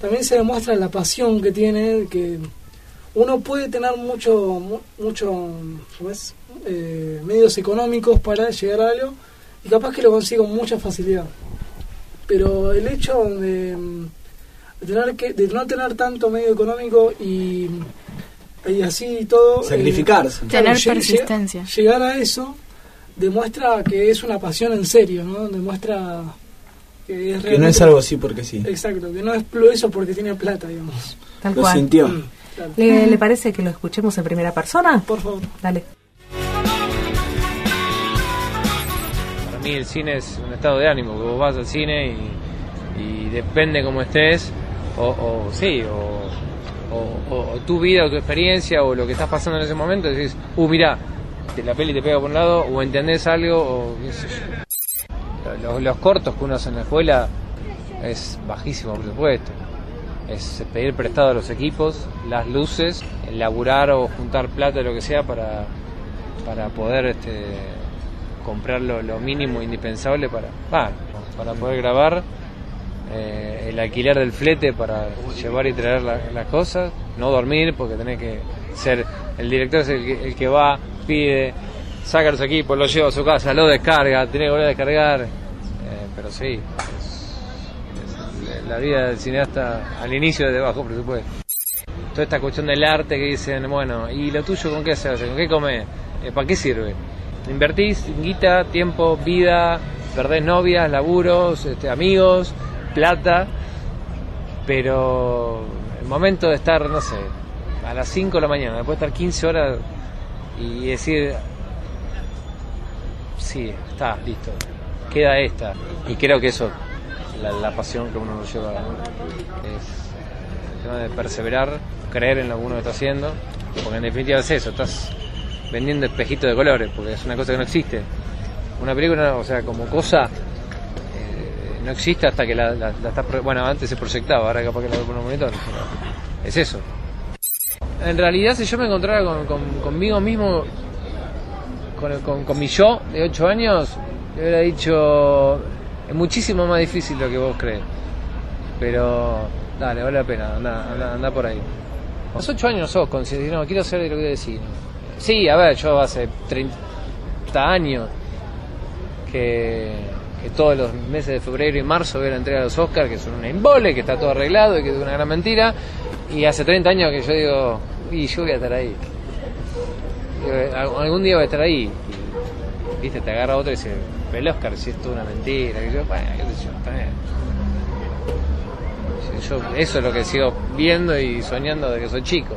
también se demuestra la pasión que tiene, que uno puede tener mucho, mucho eh, medios económicos para llegar a algo y capaz que lo consigo con mucha facilidad. Pero el hecho de de, tener que, de no tener tanto medio económico y, y así todo. Eh, Sacrificarse. tener persistencia. Llegar a eso demuestra que es una pasión en serio, ¿no? Demuestra que es Que no es algo así porque sí. Exacto, que no es eso porque tiene plata, digamos. Tal lo sintió. Mm, ¿Le, ¿Le parece que lo escuchemos en primera persona? Por favor. Dale. Para mí el cine es un estado de ánimo, que vos vas al cine y y depende cómo estés, o, sí, o, tu vida o tu experiencia o lo que estás pasando en ese momento, decís, uh, mira, la peli te pega por un lado, o entendés algo, o Los, los cortos que uno hace en la escuela es bajísimo, por supuesto. Es pedir prestado a los equipos, las luces, elaborar o juntar plata, lo que sea, para, para poder este, comprar lo, lo mínimo indispensable para, para poder grabar eh, el alquiler del flete para llevar y traer las cosas, no dormir porque tenés que ser, el director es el que, va, pide, saca los equipos, lo lleva a su casa, lo descarga, tiene que volver a descargar, eh, pero sí, la vida del cineasta al inicio es de bajo presupuesto. Toda esta cuestión del arte que dicen, bueno, ¿y lo tuyo con qué se hace? ¿Con qué come eh, ¿Para qué sirve? Invertís guita, tiempo, vida, perdés novias, laburos, este, amigos, plata, pero el momento de estar, no sé, a las 5 de la mañana, después de estar 15 horas y decir, sí, está, listo, queda esta. Y creo que eso, la, la pasión que uno nos lleva, es el tema de perseverar, creer en lo que uno está haciendo, porque en definitiva es eso, estás vendiendo espejitos de colores, porque es una cosa que no existe. Una película, o sea, como cosa, no existe hasta que la, la, la estás... pro- Bueno, antes se proyectaba, ahora capaz que la por un monitor, pero es eso. En realidad, si yo me encontrara con, con- conmigo mismo, con, con- mi yo de 8 años, le hubiera dicho, es muchísimo más difícil lo que vos crees. Pero, dale, vale la pena, anda, anda, anda por ahí. A los 8 años sos consciente, no, quiero que voy a decir. Sí, a ver, yo hace 30 años que, que todos los meses de febrero y marzo veo la entrega de los Oscars, que son un embole, que está todo arreglado y que es una gran mentira. Y hace 30 años que yo digo, y yo voy a estar ahí. Digo, "Al- algún día voy a estar ahí. Y, viste, te agarra otro y dice, "Pero el Oscar si es toda una mentira. Que yo, bueno, qué sé yo, bien. Yo, eso es lo que sigo viendo y soñando desde que soy chico.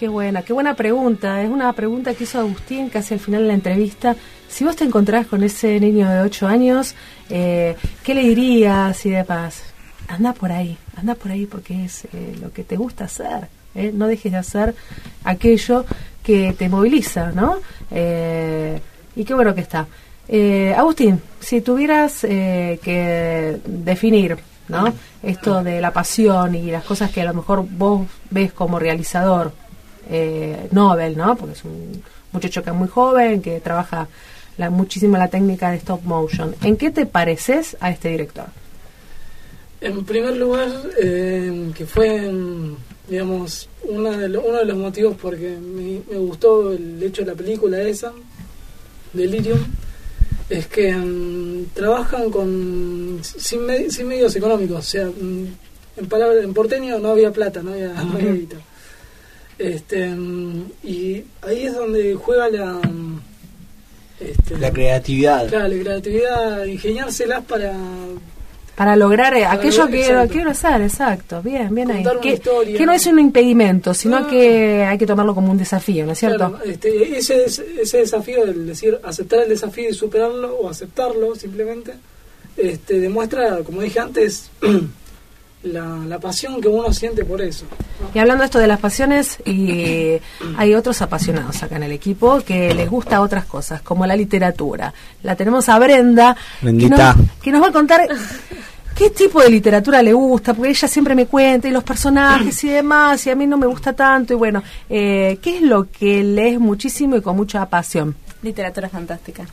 Qué buena, qué buena pregunta. Es una pregunta que hizo Agustín casi al final de la entrevista. Si vos te encontrás con ese niño de 8 años, eh, ¿qué le dirías y demás? Anda por ahí, anda por ahí porque es eh, lo que te gusta hacer. ¿eh? No dejes de hacer aquello que te moviliza, ¿no? Eh, y qué bueno que está. Eh, Agustín, si tuvieras que definir ¿no? esto de la pasión y las cosas que a lo mejor vos ves como realizador, eh, Nobel, ¿no? Porque es un muchacho que es muy joven, que trabaja la, muchísimo la técnica de stop motion. ¿En qué te pareces a este director? En primer lugar, eh, que fue, digamos, una de lo- uno de los motivos porque me, me gustó el hecho de la película esa, Delirium, es que mm, trabajan con sin, sin medios económicos. O sea, mm, en, palabras, en porteño no había plata, no había, no había guita. Este, y ahí es donde juega la... este, La creatividad. Claro, la creatividad, ingeniárselas para Para lograr eh, Para aquello lograr- que exacto. quiero hacer, exacto. Bien, bien ahí. Contar Que, historia. que no es un impedimento, sino No. que hay que tomarlo como un desafío, ¿no es cierto? Claro, este, ese, ese desafío, el decir aceptar el desafío y superarlo o aceptarlo simplemente, este, demuestra, como dije antes, [CLEARS THROAT] la, la pasión que uno siente por eso. Y hablando de esto de las pasiones, y [CLEARS THROAT] hay otros apasionados acá en el equipo que les gusta otras cosas, como la literatura. La tenemos a Brenda, que Bendita. nos, que nos va a contar qué tipo de literatura le gusta, porque ella siempre me cuenta, y los personajes y demás, y a mí no me gusta tanto, y bueno, eh, ¿qué es lo que lees muchísimo y con mucha pasión? Literatura fantástica.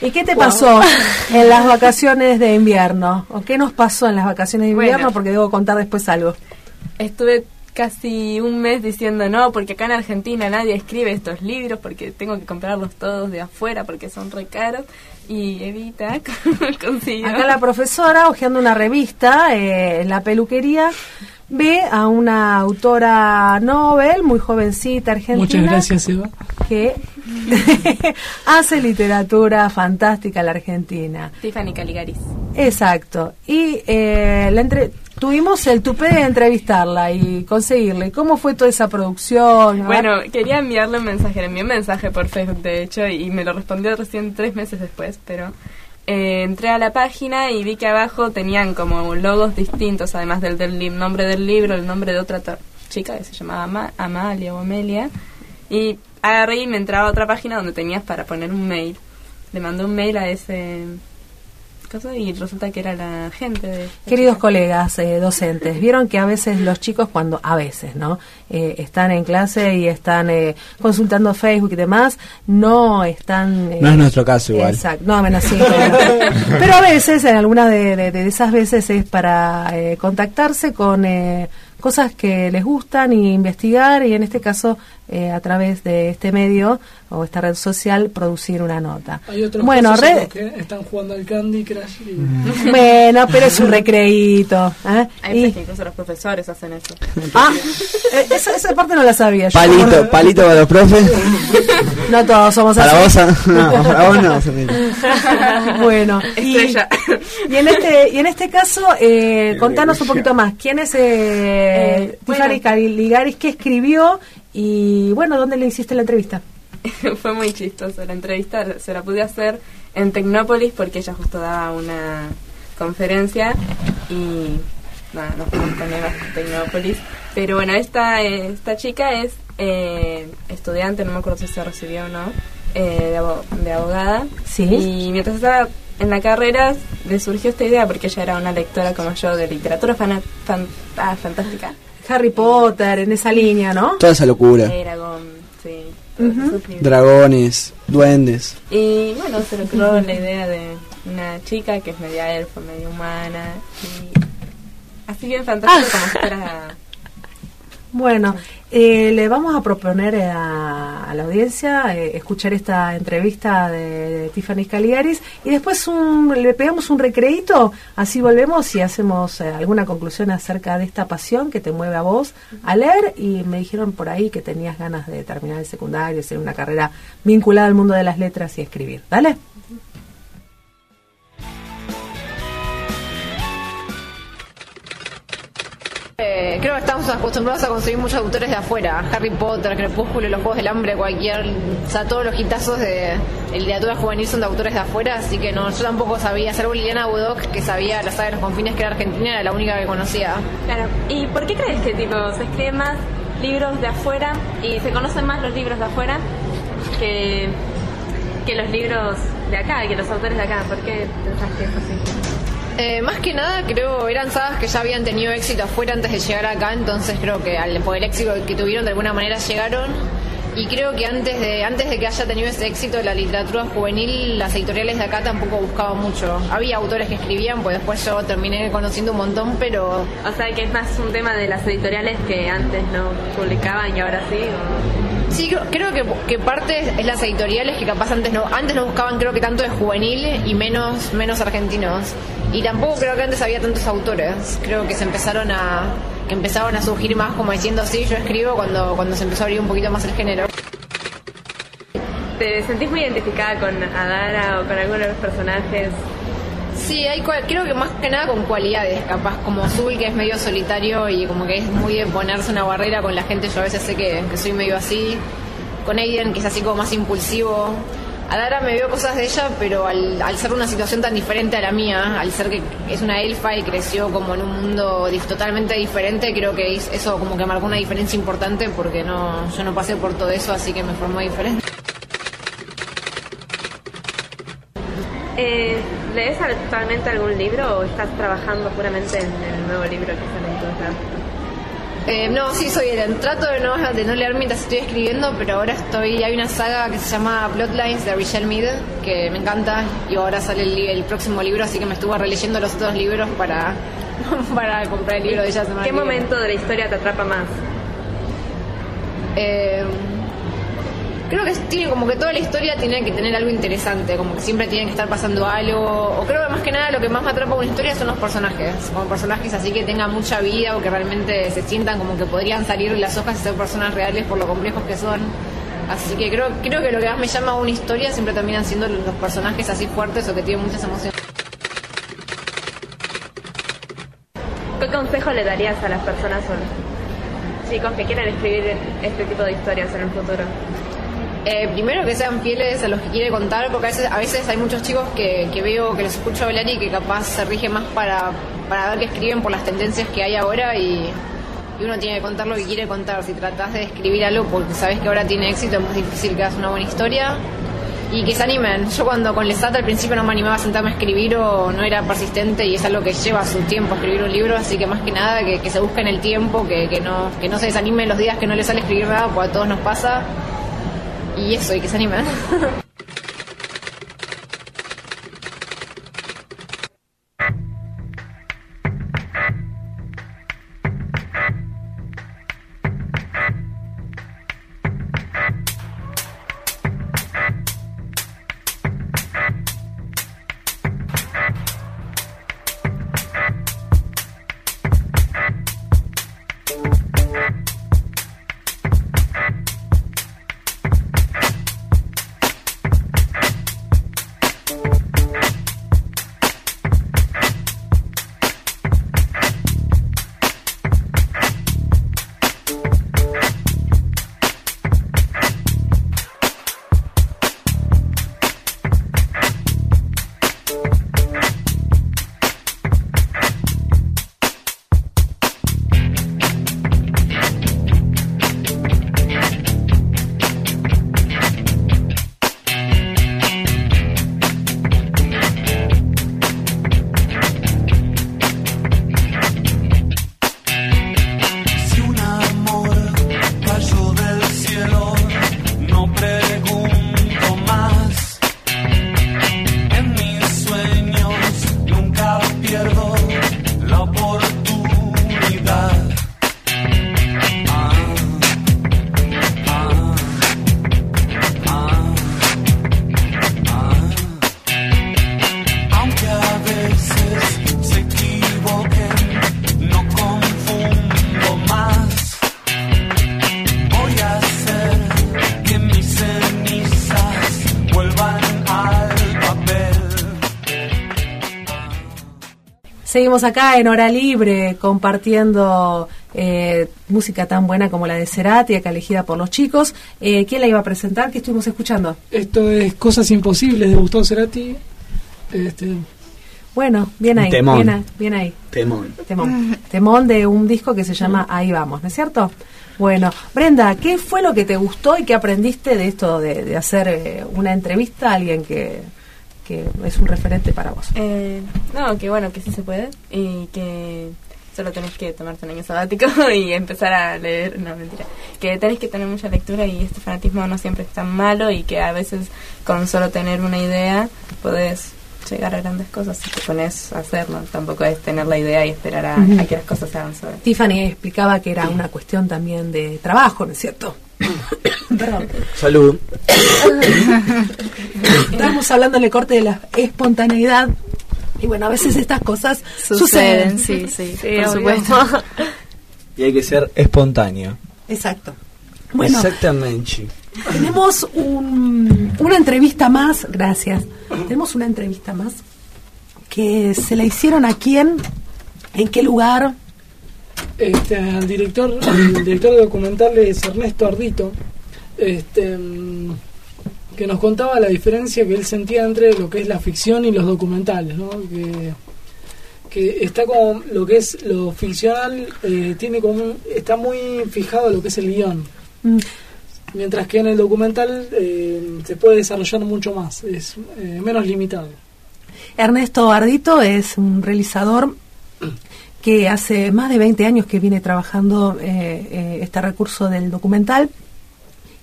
¿Y qué te Wow. pasó [LAUGHS] en las vacaciones de invierno? ¿O qué nos pasó en las vacaciones de invierno? Bueno. Porque debo contar después algo. Estuve casi un mes diciendo no, porque acá en Argentina nadie escribe estos libros, porque tengo que comprarlos todos de afuera, porque son re caros. Y Evita [LAUGHS] consiguió. Acá la profesora, hojeando una revista eh, en la peluquería, ve a una autora Nobel, muy jovencita argentina. Muchas gracias, Eva. Que [LAUGHS] hace literatura fantástica la Argentina. Tiffany Caligaris. Exacto. Y eh, la entre tuvimos el tupé de entrevistarla y conseguirla. ¿Y cómo fue toda esa producción? Bueno, quería enviarle un mensaje, le envié un mensaje por Facebook de hecho y me lo respondió recién tres meses después, pero eh, entré a la página y vi que abajo tenían como logos distintos, además del, nombre del libro, el nombre de otra chica que se llamaba Ama- Amalia o Amelia, y agarré y me entraba a otra página donde tenías para poner un mail. Le mandé un mail a ese cosa y resulta que era la gente de... Queridos colegas eh, docentes, vieron que a veces los chicos cuando, a veces, ¿no? Eh, están en clase y están eh, consultando Facebook y demás, no están... eh, No es nuestro caso igual. Exacto, no, menos sí. Pero, [LAUGHS] pero a veces, en algunas de, de- de esas veces es para eh, contactarse con eh, cosas que les gustan y investigar y en este caso eh, a través de este medio o esta red social producir una nota. Hay otros bueno, red- que están jugando al Candy Crush y... Mm. [LAUGHS] bueno, pero es un [LAUGHS] recreíto. ¿eh? Hay Y- veces que incluso los profesores hacen eso. [LAUGHS] ah, eh, esa, esa parte no la sabía. yo. Palito, palito para los profes. No todos somos Para así. vos, ah, no, para vos no. Bueno, y, Estrella. y en este y en este caso, eh, contanos un poquito más. ¿Quién es eh, Eh, Tiffany bueno. Caligaris? ¿Qué escribió? Y bueno, ¿dónde le hiciste la entrevista? [LAUGHS] Fue muy chistoso. La entrevista se la pude hacer en Tecnópolis porque ella justo daba una conferencia y nada, nos fuimos con Eva a Tecnópolis. Pero bueno, esta, eh, esta chica es eh, estudiante, no me acuerdo si se recibió o no, eh, de, de abogada. Sí. Y mientras estaba en la carrera le surgió esta idea porque ella era una lectora como yo de literatura fana- fan- ah, fantástica. Harry Potter, en esa línea, ¿no? Toda esa locura. Eragon, sí. Dragones, duendes. Y bueno, se le ocurrió la idea de una chica que es media elfa, media humana. Y así bien fantástico como si fuera. Bueno, eh, le vamos a proponer a, a la audiencia eh, escuchar esta entrevista de, de Tiffany Caligaris y después un- le pegamos un recreíto, así volvemos y hacemos eh, alguna conclusión acerca de esta pasión que te mueve a vos a leer y me dijeron por ahí que tenías ganas de terminar el secundario, hacer una carrera vinculada al mundo de las letras y escribir. Dale. Eh, creo que estamos acostumbrados a conseguir muchos autores de afuera. Harry Potter, Crepúsculo, Los Juegos del Hambre, cualquier... O sea, todos los hitazos de, de literatura juvenil son de autores de afuera, así que no, yo tampoco sabía, salvo Liliana Budok, que sabía la saga de los confines que era argentina, era la única que conocía. Claro. ¿Y por qué crees que tipo se escriben más libros de afuera y se conocen más los libros de afuera que, que los libros de acá, que los autores de acá? ¿Por qué pensás que es? Eh, más que nada, creo eran sagas que ya habían tenido éxito afuera antes de llegar acá, entonces creo que al, por el éxito que tuvieron de alguna manera llegaron. Y creo que antes de antes de que haya tenido ese éxito la literatura juvenil, las editoriales de acá tampoco buscaban mucho. Había autores que escribían, pues después yo terminé conociendo un montón, pero O sea, que es más un tema de las editoriales que antes no publicaban y ahora sí. ¿o? Sí, creo, creo que, que parte es las editoriales que capaz antes no antes no buscaban creo que tanto de juvenil y menos menos argentinos. Y tampoco creo que antes había tantos autores. Creo que se empezaron a que empezaron a surgir más como diciendo sí, yo escribo cuando cuando se empezó a abrir un poquito más el género. ¿Te sentís muy identificada con Adara o con alguno de los personajes? Sí, hay creo que más que nada con cualidades, capaz como Zul que es medio solitario y como que es muy de ponerse una barrera con la gente, yo a veces sé que, que soy medio así. Con Aiden que es así como más impulsivo. A Dara me veo cosas de ella, pero al, ser una situación tan diferente a la mía, al ser que es una elfa y creció como en un mundo totalmente diferente, creo que es- eso como que marcó una diferencia importante porque no yo no pasé por todo eso, así que me formó diferente. Eh, ¿Lees actualmente algún libro o estás trabajando puramente en el nuevo libro que sale en todos lados? Eh, no, sí, soy el trato de no, de no leer mientras estoy escribiendo, pero ahora estoy. Hay una saga que se llama Plotlines de Richelle Mead, que me encanta, y ahora sale el, próximo libro, así que me estuve releyendo los otros libros para, [LAUGHS] para comprar el libro de ella. ¿Qué momento de la historia te atrapa más? Eh, creo que tiene como que toda la historia tiene que tener algo interesante, como que siempre tiene que estar pasando algo. O creo que más que nada lo que más me atrapa una historia son los personajes, como personajes así que tengan mucha vida o que realmente se sientan como que podrían salir las hojas y ser personas reales por lo complejos que son. Así que creo, creo que lo que más me llama una historia siempre terminan siendo los personajes así fuertes o que tienen muchas emociones. ¿Qué consejo le darías a las personas chicos que quieran escribir este tipo de historias en el futuro? Eh, primero que sean fieles a los que quiere contar, porque a veces, a veces hay muchos chicos que, que veo, que los escucho hablar y que capaz se rige más para, para ver que escriben por las tendencias que hay ahora y, y uno tiene que contar lo que quiere contar. Si tratás de escribir algo porque sabes que ahora tiene éxito, es más difícil que hagas una buena historia. Y que se animen. Yo cuando con Lesata al principio no me animaba a sentarme a escribir o no era persistente y es algo que lleva su tiempo escribir un libro, así que más que nada que, que se busquen el tiempo, que, que, no, que no se desanimen los días que no les sale escribir nada, porque a todos nos pasa. Y eso, y que se animen. Seguimos acá en Hora Libre compartiendo eh, música tan buena como la de Cerati, acá elegida por los chicos. Eh, ¿Quién la iba a presentar? ¿Qué estuvimos escuchando? Esto es Cosas Imposibles de Gustavo Cerati. Este, bueno, bien ahí, Temón. bien ahí, bien ahí. Temón. Temón. Temón de un disco que se llama Ahí vamos, ¿no es cierto? Bueno, Brenda, ¿qué fue lo que te gustó y qué aprendiste de esto de, de hacer eh, una entrevista a alguien que, que es un referente para vos? Eh, no, que bueno, que sí se puede y que solo tenés que tomarte un año sabático [LAUGHS] y empezar a leer, no mentira, que tenés que tener mucha lectura y este fanatismo no siempre es tan malo y que a veces con solo tener una idea podés llegar a grandes cosas si te pones a hacerlo, tampoco es tener la idea y esperar a, Ujú. a que las cosas se hagan solas. Tiffany explicaba que era una cuestión también de trabajo, ¿no es cierto? Perdón. Salud. Estábamos hablando en el corte de la espontaneidad. Y bueno, a veces estas cosas suceden. Suceden, sí, sí, Sí, por obvio. supuesto. [LAUGHS] Y hay que ser espontáneo. Exacto. Bueno, Exactamente. tenemos un- una entrevista más, gracias. Tenemos una entrevista más que se la hicieron a quién, en qué lugar. Este, al director, el director de documentales Ernesto Ardito, este, que nos contaba la diferencia que él sentía entre lo que es la ficción y los documentales, ¿no? que, que está como lo que es lo ficcional eh, tiene como un- está muy fijado lo que es el guion. Mm, mientras que en el documental eh, se puede desarrollar mucho más es eh, menos limitado. Ernesto Ardito es un realizador que hace más de 20 años que viene trabajando eh, eh, este recurso del documental.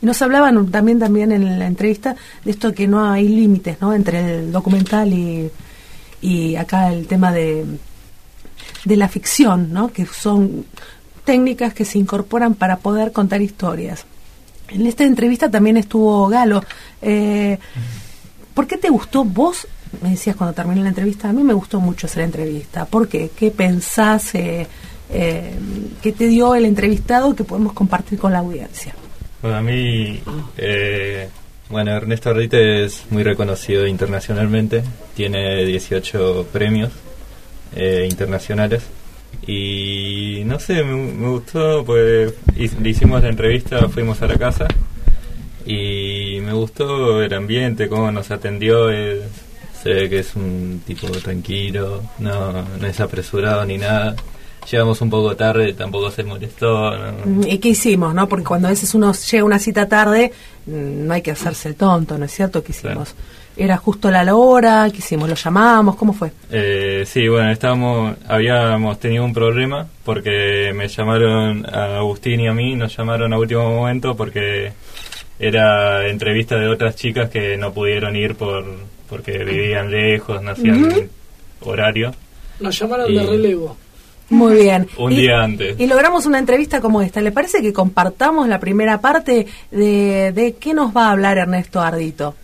Y nos hablaban también, también en la entrevista de esto que no hay límites ¿no? entre el documental y, y acá el tema de, de la ficción, ¿no? que son técnicas que se incorporan para poder contar historias. En esta entrevista también estuvo Galo. Eh, ¿Por qué te gustó vos? Me decías cuando terminé la entrevista, a mí me gustó mucho hacer la entrevista. ¿Por qué? ¿Qué pensás? Eh, eh, ¿Qué te dio el entrevistado que podemos compartir con la audiencia? Bueno, a mí, eh, bueno, Ernesto Ardite es muy reconocido internacionalmente, tiene 18 premios eh, internacionales y no sé, me, gustó, pues le hicimos la entrevista, fuimos a la casa y me gustó el ambiente, cómo nos atendió, se ve que es un tipo tranquilo, no, no es apresurado ni nada. Llegamos un poco tarde, tampoco se molestó. no- Mm, ¿Y qué hicimos? no Porque cuando a veces uno llega a una cita tarde, mm, no hay que hacerse el tonto, ¿no es cierto? ¿Qué hicimos? ¿Era justo la hora? ¿Qué hicimos? ¿Lo llamamos? ¿Cómo fue? Eh, sí, bueno, estábamos, habíamos tenido un problema porque me llamaron a Agustín y a mí, nos llamaron a último momento porque era entrevista de otras chicas que no pudieron ir por porque vivían lejos, no hacían Ujú. nos horario. llamaron Y- de relevo Muy bien. Un Y- día antes. Y logramos una entrevista como esta. ¿Le parece que compartamos la primera parte de, de qué nos va a hablar Ernesto Ardito?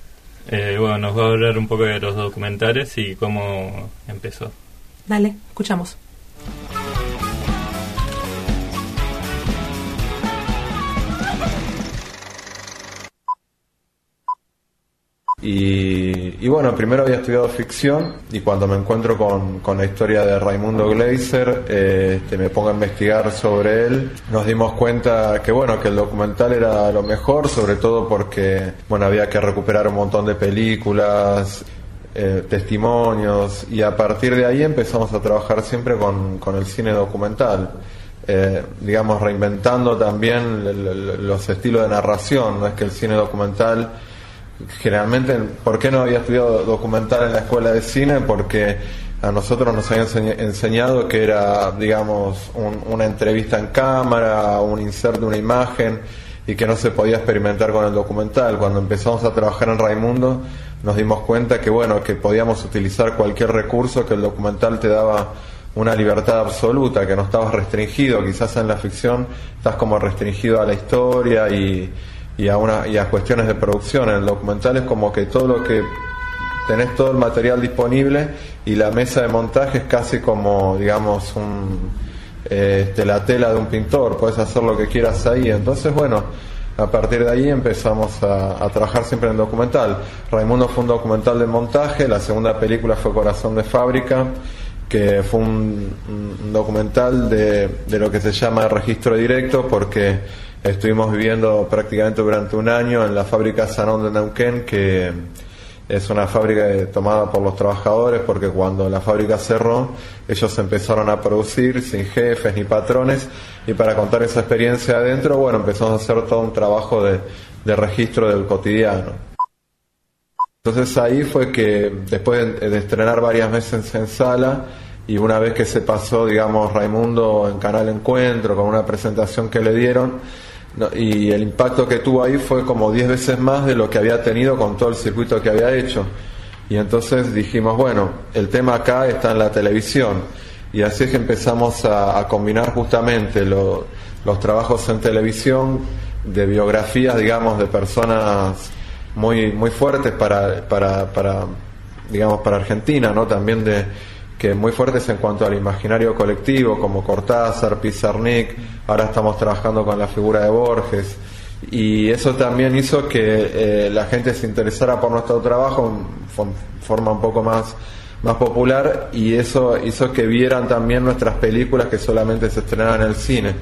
Eh, bueno, nos va a hablar un poco de los documentales y cómo empezó. Dale, escuchamos. Y, bueno, primero había estudiado ficción y cuando me encuentro con, con la historia de Raimundo Gleiser, eh, este, me pongo a investigar sobre él, nos dimos cuenta que bueno, que el documental era lo mejor, sobre todo porque bueno, había que recuperar un montón de películas, eh, testimonios y a partir de ahí empezamos a trabajar siempre con, con el cine documental. Eh, digamos, reinventando también los estilos de narración, no es que el cine documental generalmente, ¿por qué no había estudiado documental en la escuela de cine? Porque a nosotros nos habían enseñ- enseñado que era, digamos, un- una entrevista en cámara, un insert de una imagen y que no se podía experimentar con el documental. Cuando empezamos a trabajar en Raimundo nos dimos cuenta que, bueno, que podíamos utilizar cualquier recurso, que el documental te daba una libertad absoluta, que no estabas restringido, quizás en la ficción estás como restringido a la historia y, y a una y a cuestiones de producción. En el documental es como que todo lo que tenés todo el material disponible y la mesa de montaje es casi como digamos un este, la tela de un pintor, puedes hacer lo que quieras ahí. Entonces, bueno, a partir de ahí empezamos a, trabajar siempre en documental. Raimundo fue un documental de montaje, la segunda película fue Corazón de Fábrica, que fue un, un documental de, de lo que se llama registro directo, porque estuvimos viviendo prácticamente durante un año en la fábrica Sanón de Neuquén, que es una fábrica tomada por los trabajadores porque cuando la fábrica cerró, ellos empezaron a producir sin jefes ni patrones y para contar esa experiencia adentro, bueno, empezamos a hacer todo un trabajo de, registro del cotidiano. Entonces ahí fue que después de, de estrenar varias veces en sala y una vez que se pasó, digamos, Raimundo en Canal Encuentro con una presentación que le dieron, no, y el impacto que tuvo ahí fue como 10 veces más de lo que había tenido con todo el circuito que había hecho. Y entonces dijimos, bueno, el tema acá está en la televisión. Y así es que empezamos a, a combinar justamente lo, los trabajos en televisión de biografías, digamos, de personas muy, muy fuertes para, para, para, digamos, para Argentina, ¿no? También de, que muy fuertes en cuanto al imaginario colectivo, como Cortázar, Pizarnik, ahora estamos trabajando con la figura de Borges, y eso también hizo que eh, la gente se interesara por nuestro trabajo en forma un poco más, más popular, y eso hizo que vieran también nuestras películas que solamente se estrenaban en el cine.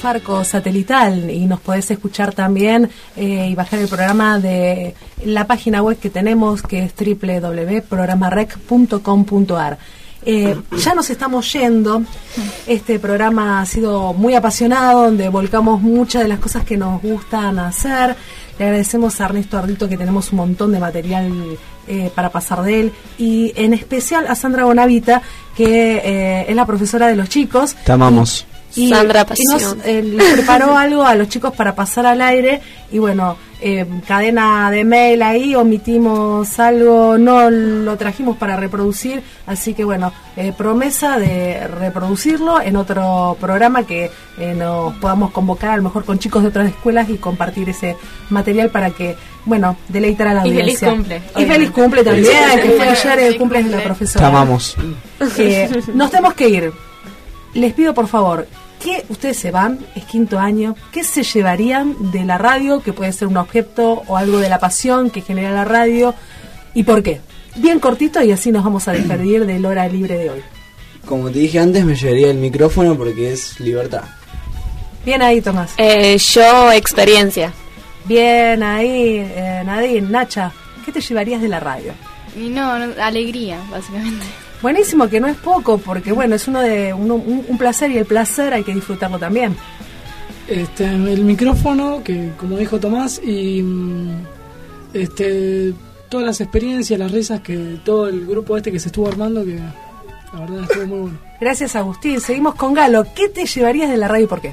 Farco Satelital y nos podés escuchar también eh, y bajar el programa de la página web que tenemos que es www.programarec.com.ar. Eh, ya nos estamos yendo. Este programa ha sido muy apasionado, donde volcamos muchas de las cosas que nos gustan hacer. Le agradecemos a Ernesto Ardito que tenemos un montón de material eh, para pasar de él. Y en especial a Sandra Bonavita, que eh, es la profesora de los chicos. Te amamos. Y, Sandra y nos eh, les preparó [LAUGHS] algo a los chicos para pasar al aire y bueno, eh, cadena de mail ahí, omitimos algo, no lo trajimos para reproducir, así que bueno, eh, promesa de reproducirlo en otro programa que eh, nos podamos convocar a lo mejor con chicos de otras escuelas y compartir ese material para que, bueno, deleitar a la Y feliz audiencia. cumple, Y feliz cumple también, que fue ayer el cumple de la Te profesora. amamos. Eh, nos tenemos que ir. Les pido por favor que ustedes se van, es quinto año, ¿qué se llevarían de la radio, que puede ser un objeto o algo de la pasión que genera la radio y por qué? Bien cortito y así nos vamos a despedir del hora libre de hoy. Como te dije antes, me llevaría el micrófono porque es libertad. Bien ahí, Tomás. Eh, yo, experiencia. Bien ahí, eh, Nadine, Nacha, ¿qué te llevarías de la radio? Y no, no, alegría, básicamente. Buenísimo, que no es poco, porque bueno, es uno de uno- un, un placer y el placer hay que disfrutarlo también. Este, el micrófono, que como dijo Tomás, y mm, este, todas las experiencias, las risas que todo el grupo este que se estuvo armando, que la verdad estuvo muy bueno. Gracias, Agustín. Seguimos con Galo. ¿Qué te llevarías de la radio y por qué?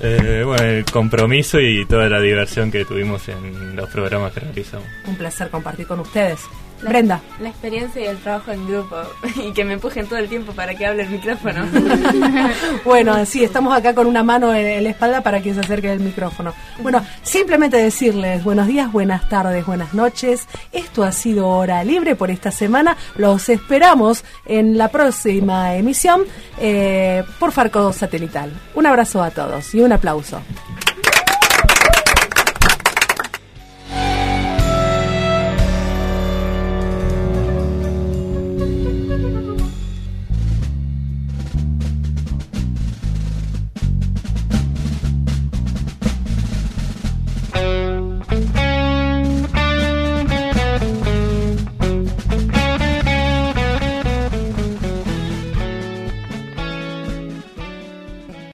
Eh, bueno, el compromiso y toda la diversión que tuvimos en los programas que realizamos. Un placer compartir con ustedes. La- Brenda. La experiencia y el trabajo en grupo. [LAUGHS] Y que me empujen todo el tiempo para que hable el micrófono. [LAUGHS] Bueno, sí, estamos acá con una mano en, en la espalda para que se acerque el micrófono. Bueno, simplemente decirles buenos días, buenas tardes, buenas noches. Esto ha sido Hora Libre por esta semana. Los esperamos en la próxima emisión eh, por Farco Satelital. Un abrazo a todos y un aplauso.